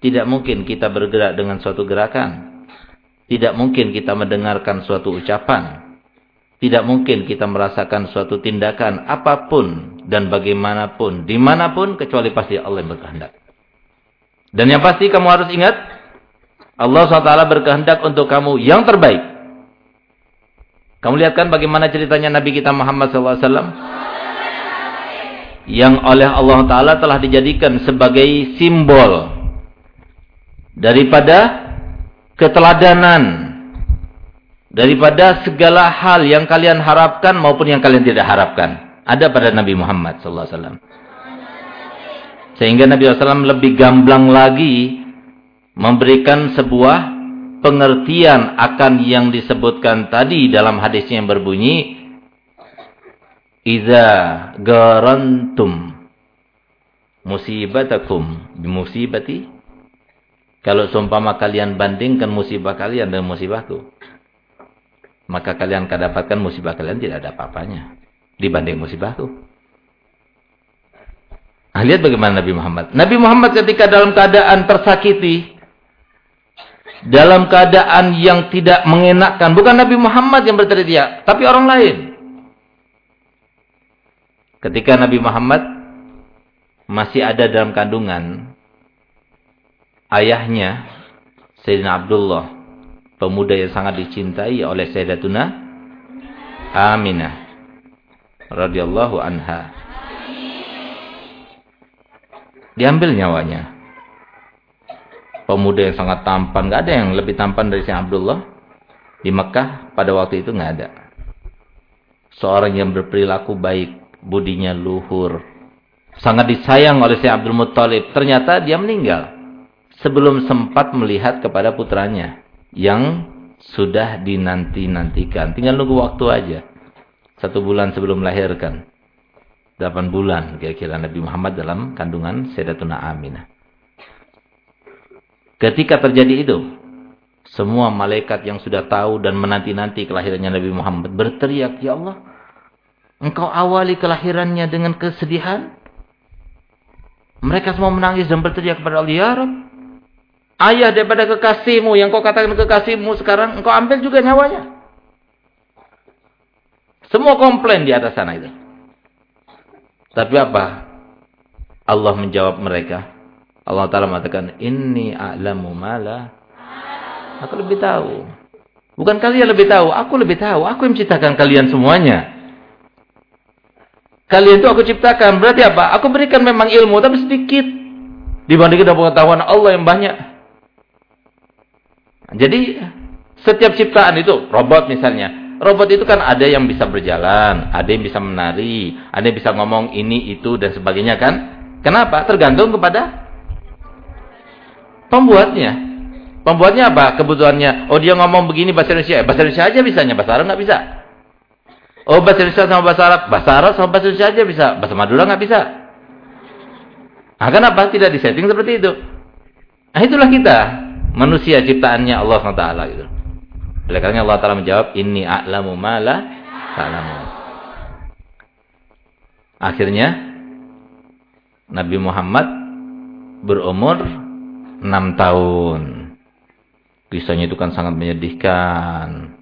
tidak mungkin kita bergerak dengan suatu gerakan. Tidak mungkin kita mendengarkan suatu ucapan. Tidak mungkin kita merasakan suatu tindakan apa pun dan bagaimanapun, di mana pun kecuali pasti Allah yang berkehendak. Dan yang pasti kamu harus ingat, Allah SWT berkehendak untuk kamu yang terbaik. Kamu lihat kan bagaimana ceritanya Nabi kita Muhammad SAW? Yang oleh Allah Ta'ala telah dijadikan sebagai simbol daripada keteladanan daripada segala hal yang kalian harapkan maupun yang kalian tidak harapkan ada pada Nabi Muhammad sallallahu alaihi wasallam. Sehingga Nabi SAW lebih gamblang lagi memberikan sebuah pengertian akan yang disebutkan tadi dalam hadisnya yang berbunyi Iza garantum musibatakum bimusibati kalau seumpama kalian bandingkan musibah kalian dengan musibahku, maka kalian akan dapatkan musibah kalian tidak ada apa-apanya dibanding musibahku. Nah, lihat bagaimana Nabi Muhammad. Nabi Muhammad ketika dalam keadaan tersakiti, dalam keadaan yang tidak mengenakkan, bukan Nabi Muhammad yang berteriak, tapi orang lain. Ketika Nabi Muhammad masih ada dalam kandungan, ayahnya Sayyidina Abdullah pemuda yang sangat dicintai oleh Sayyidatuna Aminah radhiyallahu anha. Diambil nyawanya. Pemuda yang sangat tampan. Gak ada yang lebih tampan dari Sayyidina Abdullah. Di Mekah pada waktu itu nggak ada. Seorang yang berperilaku baik budinya luhur. Sangat disayang oleh Sayyidina Abdul Muttalib. Ternyata dia meninggal sebelum sempat melihat kepada putranya yang sudah dinanti-nantikan. Tinggal nunggu waktu aja. Satu bulan sebelum melahirkan. Delapan bulan kira-kira Nabi Muhammad dalam kandungan Sayyidatuna Aminah. Ketika terjadi itu, semua malaikat yang sudah tahu dan menanti-nanti kelahirannya Nabi Muhammad berteriak, Ya Allah, engkau awali kelahirannya dengan kesedihan? Mereka semua menangis dan berteriak kepada Allah, Ya Rabb, ayah daripada kekasihmu yang kau katakan kekasihmu sekarang engkau ambil juga nyawanya. Semua komplain di atas sana itu. Tapi apa? Allah menjawab mereka. Allah Ta'ala mengatakan, Inni a'lamu mala. Aku lebih tahu. Bukan kalian lebih tahu, aku lebih tahu. Aku yang menciptakan kalian semuanya. Kalian itu aku ciptakan. Berarti apa? Aku berikan memang ilmu, tapi sedikit. Dibandingkan dengan pengetahuan Allah yang banyak. Jadi setiap ciptaan itu robot misalnya. Robot itu kan ada yang bisa berjalan, ada yang bisa menari, ada yang bisa ngomong ini itu dan sebagainya kan? Kenapa? Tergantung kepada Pembuatnya. Pembuatnya apa? Kebutuhannya. Oh dia ngomong begini bahasa Indonesia. Bahasa Indonesia aja bisanya. Bahasa Arab nggak bisa. Oh bahasa Indonesia sama bahasa Arab. Bahasa Arab sama bahasa Indonesia aja bisa. Bahasa Madura nggak bisa. Nah, kenapa tidak disetting seperti itu? Nah itulah kita. Manusia ciptaannya Allah SWT. Gitu. Oleh karena Allah Ta'ala menjawab. Inni a'lamu ma'la ta'lamu. Akhirnya. Nabi Muhammad berumur 6 tahun. Kisahnya itu kan sangat menyedihkan.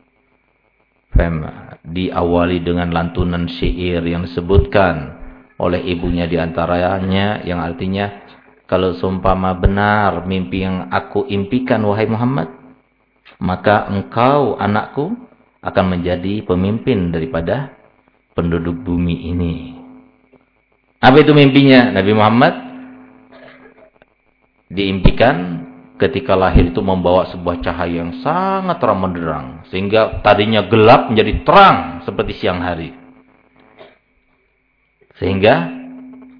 Fem, diawali dengan lantunan syair yang disebutkan oleh ibunya di antaranya yang artinya kalau seumpama benar mimpi yang aku impikan wahai Muhammad maka engkau anakku akan menjadi pemimpin daripada penduduk bumi ini. Apa itu mimpinya Nabi Muhammad? Diimpikan ketika lahir itu membawa sebuah cahaya yang sangat terang menderang. Sehingga tadinya gelap menjadi terang seperti siang hari. Sehingga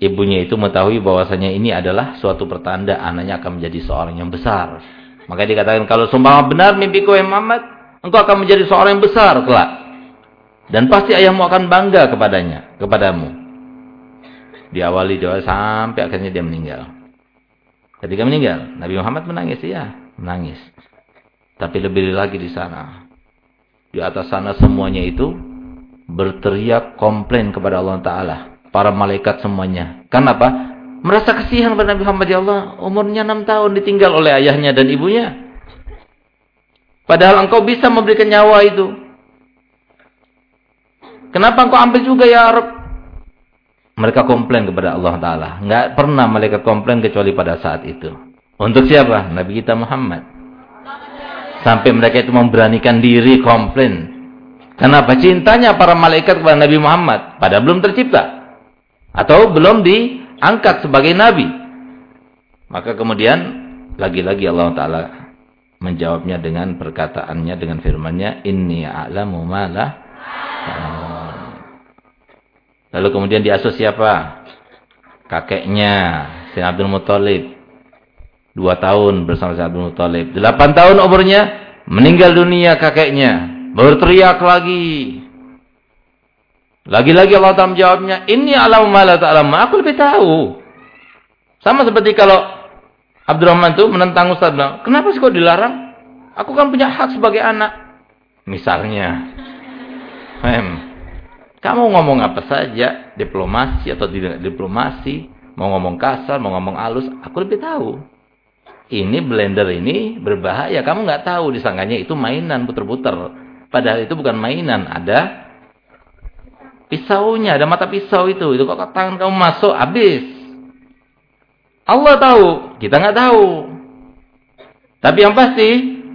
ibunya itu mengetahui bahwasanya ini adalah suatu pertanda anaknya akan menjadi seorang yang besar. Maka dikatakan kalau sumpah benar mimpiku yang Muhammad, engkau akan menjadi seorang yang besar kelak. Dan pasti ayahmu akan bangga kepadanya, kepadamu. Diawali doa sampai akhirnya dia meninggal. Ketika meninggal, Nabi Muhammad menangis ya, menangis. Tapi lebih lagi di sana. Di atas sana semuanya itu berteriak komplain kepada Allah Taala. Para malaikat semuanya. Kenapa? Merasa kasihan kepada Nabi Muhammad ya Allah, umurnya 6 tahun ditinggal oleh ayahnya dan ibunya. Padahal engkau bisa memberikan nyawa itu. Kenapa engkau ambil juga ya Arab? Mereka komplain kepada Allah Ta'ala. Nggak pernah mereka komplain kecuali pada saat itu. Untuk siapa? Nabi kita Muhammad. Sampai mereka itu memberanikan diri komplain. Kenapa? Cintanya para malaikat kepada Nabi Muhammad. Pada belum tercipta. Atau belum diangkat sebagai Nabi. Maka kemudian, lagi-lagi Allah Ta'ala menjawabnya dengan perkataannya, dengan firmannya, Inni a'lamu malah Lalu kemudian diasuh siapa? Kakeknya, Sayyidina Abdul Muttalib. Dua tahun bersama Sayyidina Abdul Muttalib. Delapan tahun umurnya, meninggal dunia kakeknya. Berteriak lagi. Lagi-lagi Allah Ta'ala menjawabnya, Ini alam malah ta'alam. Aku lebih tahu. Sama seperti kalau Abdurrahman itu menentang Ustaz bilang, kenapa sih kok dilarang? Aku kan punya hak sebagai anak. Misalnya. Hem. Kamu ngomong apa saja, diplomasi atau tidak diplomasi, mau ngomong kasar, mau ngomong halus, aku lebih tahu. Ini blender ini berbahaya, kamu nggak tahu disangkanya itu mainan puter-puter. Padahal itu bukan mainan, ada pisaunya, ada mata pisau itu. Itu kok tangan kamu masuk, habis. Allah tahu, kita nggak tahu. Tapi yang pasti,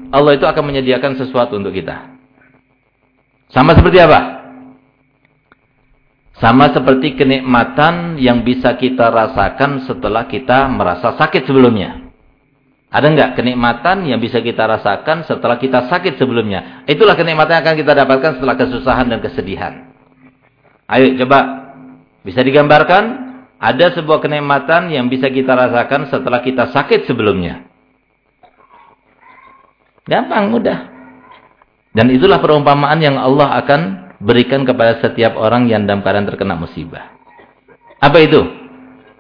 Allah itu akan menyediakan sesuatu untuk kita. Sama seperti apa? Sama seperti kenikmatan yang bisa kita rasakan setelah kita merasa sakit sebelumnya. Ada enggak kenikmatan yang bisa kita rasakan setelah kita sakit sebelumnya? Itulah kenikmatan yang akan kita dapatkan setelah kesusahan dan kesedihan. Ayo coba. Bisa digambarkan? Ada sebuah kenikmatan yang bisa kita rasakan setelah kita sakit sebelumnya. Gampang, mudah. Dan itulah perumpamaan yang Allah akan berikan kepada setiap orang yang dalam keadaan terkena musibah. Apa itu?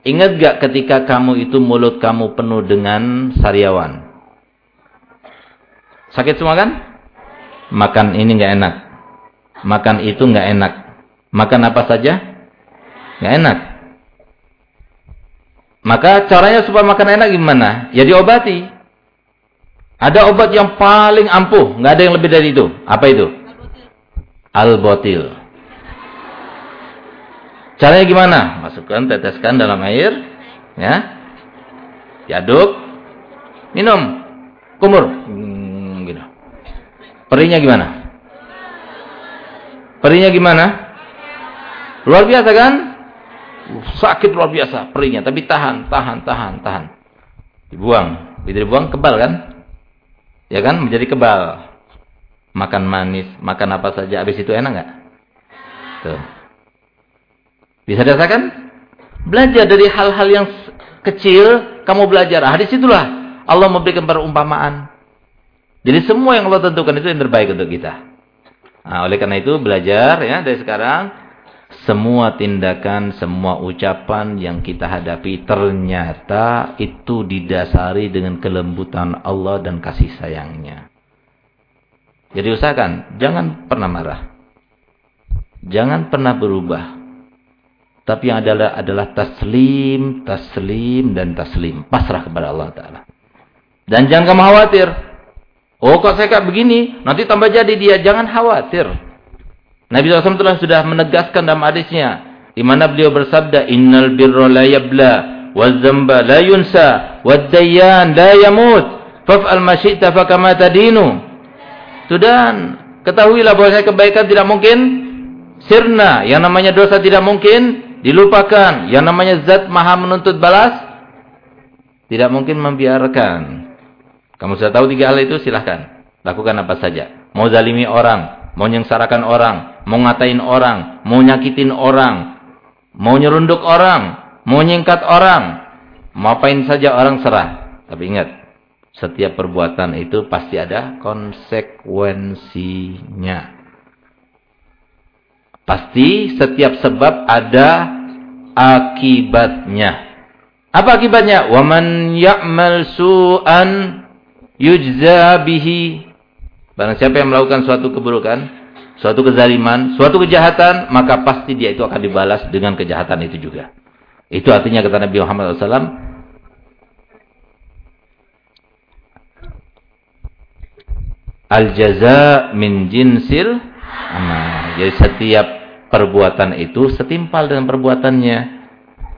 Ingat gak ketika kamu itu mulut kamu penuh dengan sariawan? Sakit semua kan? Makan ini gak enak. Makan itu gak enak. Makan apa saja? Gak enak. Maka caranya supaya makan enak gimana? Ya diobati. Ada obat yang paling ampuh. Gak ada yang lebih dari itu. Apa itu? al-botil. Caranya gimana? Masukkan, teteskan dalam air, ya, diaduk, minum, kumur, hmm, gitu. Perinya gimana? Perinya gimana? Luar biasa kan? Sakit luar biasa perinya, tapi tahan, tahan, tahan, tahan. Dibuang, tidak dibuang kebal kan? Ya kan? Menjadi kebal makan manis, makan apa saja, habis itu enak nggak? Tuh. Bisa dirasakan? Belajar dari hal-hal yang kecil, kamu belajar. Ah, di situlah Allah memberikan perumpamaan. Jadi semua yang Allah tentukan itu yang terbaik untuk kita. Nah, oleh karena itu belajar ya dari sekarang semua tindakan, semua ucapan yang kita hadapi ternyata itu didasari dengan kelembutan Allah dan kasih sayangnya. Jadi usahakan jangan pernah marah. Jangan pernah berubah. Tapi yang adalah adalah taslim, taslim dan taslim. Pasrah kepada Allah Taala. Dan jangan kamu khawatir. Oh kok saya kayak begini, nanti tambah jadi dia. Jangan khawatir. Nabi SAW telah sudah menegaskan dalam hadisnya. Di mana beliau bersabda, Innal birra la yabla, waz-zamba la yunsa, wad-dayyan la yamut, faf'al ma syi'ta fakama tadinu. Sudah, ketahuilah bahwa kebaikan tidak mungkin sirna. Yang namanya dosa tidak mungkin dilupakan. Yang namanya zat maha menuntut balas, tidak mungkin membiarkan. Kamu sudah tahu tiga hal itu silahkan. Lakukan apa saja. Mau zalimi orang. Mau nyengsarakan orang. Mau ngatain orang. Mau nyakitin orang. Mau nyerunduk orang. Mau nyingkat orang. Mau apain saja orang serah. Tapi ingat. Setiap perbuatan itu pasti ada konsekuensinya. Pasti setiap sebab ada akibatnya. Apa akibatnya? Waman ya'mal su'an yujza bihi barang siapa yang melakukan suatu keburukan suatu kezaliman suatu kejahatan maka pasti dia itu akan dibalas dengan kejahatan itu juga. Itu artinya kata Nabi Muhammad SAW al jaza min jinsil jadi setiap perbuatan itu setimpal dengan perbuatannya.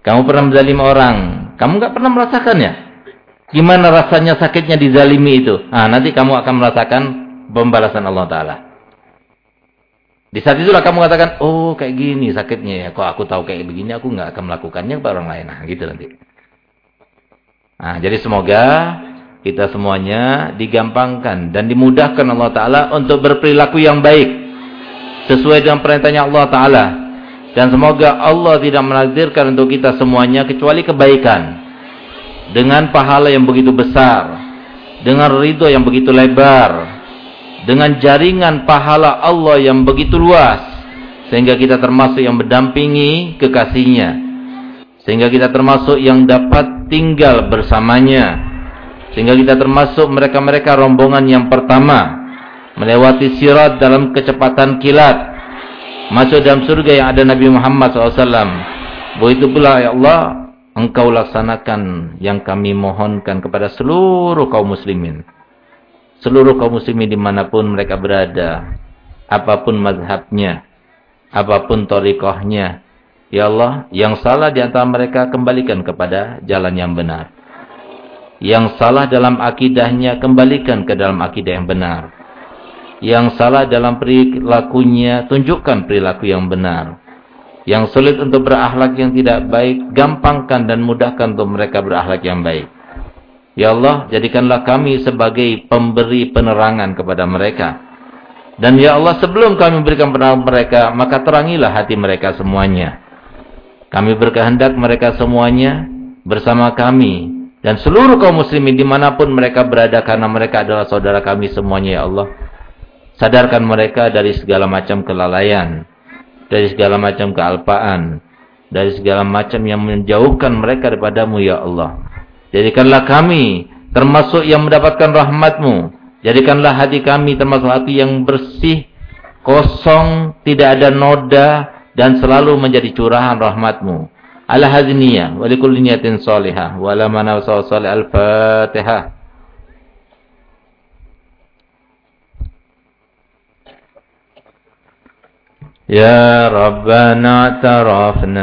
Kamu pernah menzalimi orang? Kamu nggak pernah merasakannya? Gimana rasanya sakitnya dizalimi itu? Nah, nanti kamu akan merasakan pembalasan Allah Ta'ala. Di saat itulah kamu katakan, oh kayak gini sakitnya ya. Kok aku tahu kayak begini, aku nggak akan melakukannya kepada orang lain. Nah, gitu nanti. Nah, jadi semoga kita semuanya digampangkan dan dimudahkan Allah Ta'ala untuk berperilaku yang baik. Sesuai dengan perintahnya Allah Ta'ala. Dan semoga Allah tidak menakdirkan untuk kita semuanya kecuali kebaikan dengan pahala yang begitu besar, dengan ridho yang begitu lebar, dengan jaringan pahala Allah yang begitu luas, sehingga kita termasuk yang mendampingi kekasihnya, sehingga kita termasuk yang dapat tinggal bersamanya, sehingga kita termasuk mereka-mereka rombongan yang pertama, melewati sirat dalam kecepatan kilat, masuk dalam surga yang ada Nabi Muhammad SAW. Begitu pula ya Allah engkau laksanakan yang kami mohonkan kepada seluruh kaum muslimin. Seluruh kaum muslimin di mana pun mereka berada. Apa pun madhabnya. Apa pun torikohnya. Ya Allah, yang salah di antara mereka kembalikan kepada jalan yang benar. Yang salah dalam akidahnya kembalikan ke dalam akidah yang benar. Yang salah dalam perilakunya tunjukkan perilaku yang benar yang sulit untuk berakhlak yang tidak baik, gampangkan dan mudahkan untuk mereka berakhlak yang baik. Ya Allah, jadikanlah kami sebagai pemberi penerangan kepada mereka. Dan ya Allah, sebelum kami memberikan penerangan mereka, maka terangilah hati mereka semuanya. Kami berkehendak mereka semuanya bersama kami. Dan seluruh kaum muslimin di mana pun mereka berada karena mereka adalah saudara kami semuanya ya Allah. Sadarkan mereka dari segala macam kelalaian dari segala macam kealpaan, dari segala macam yang menjauhkan mereka daripadamu ya Allah. Jadikanlah kami termasuk yang mendapatkan rahmatmu. Jadikanlah hati kami termasuk hati yang bersih, kosong, tidak ada noda, dan selalu menjadi curahan rahmatmu. Ala hadniyah, wa likulli niyatin salihah, wa ala mana wa al-fatihah. يا ربنا اعترفنا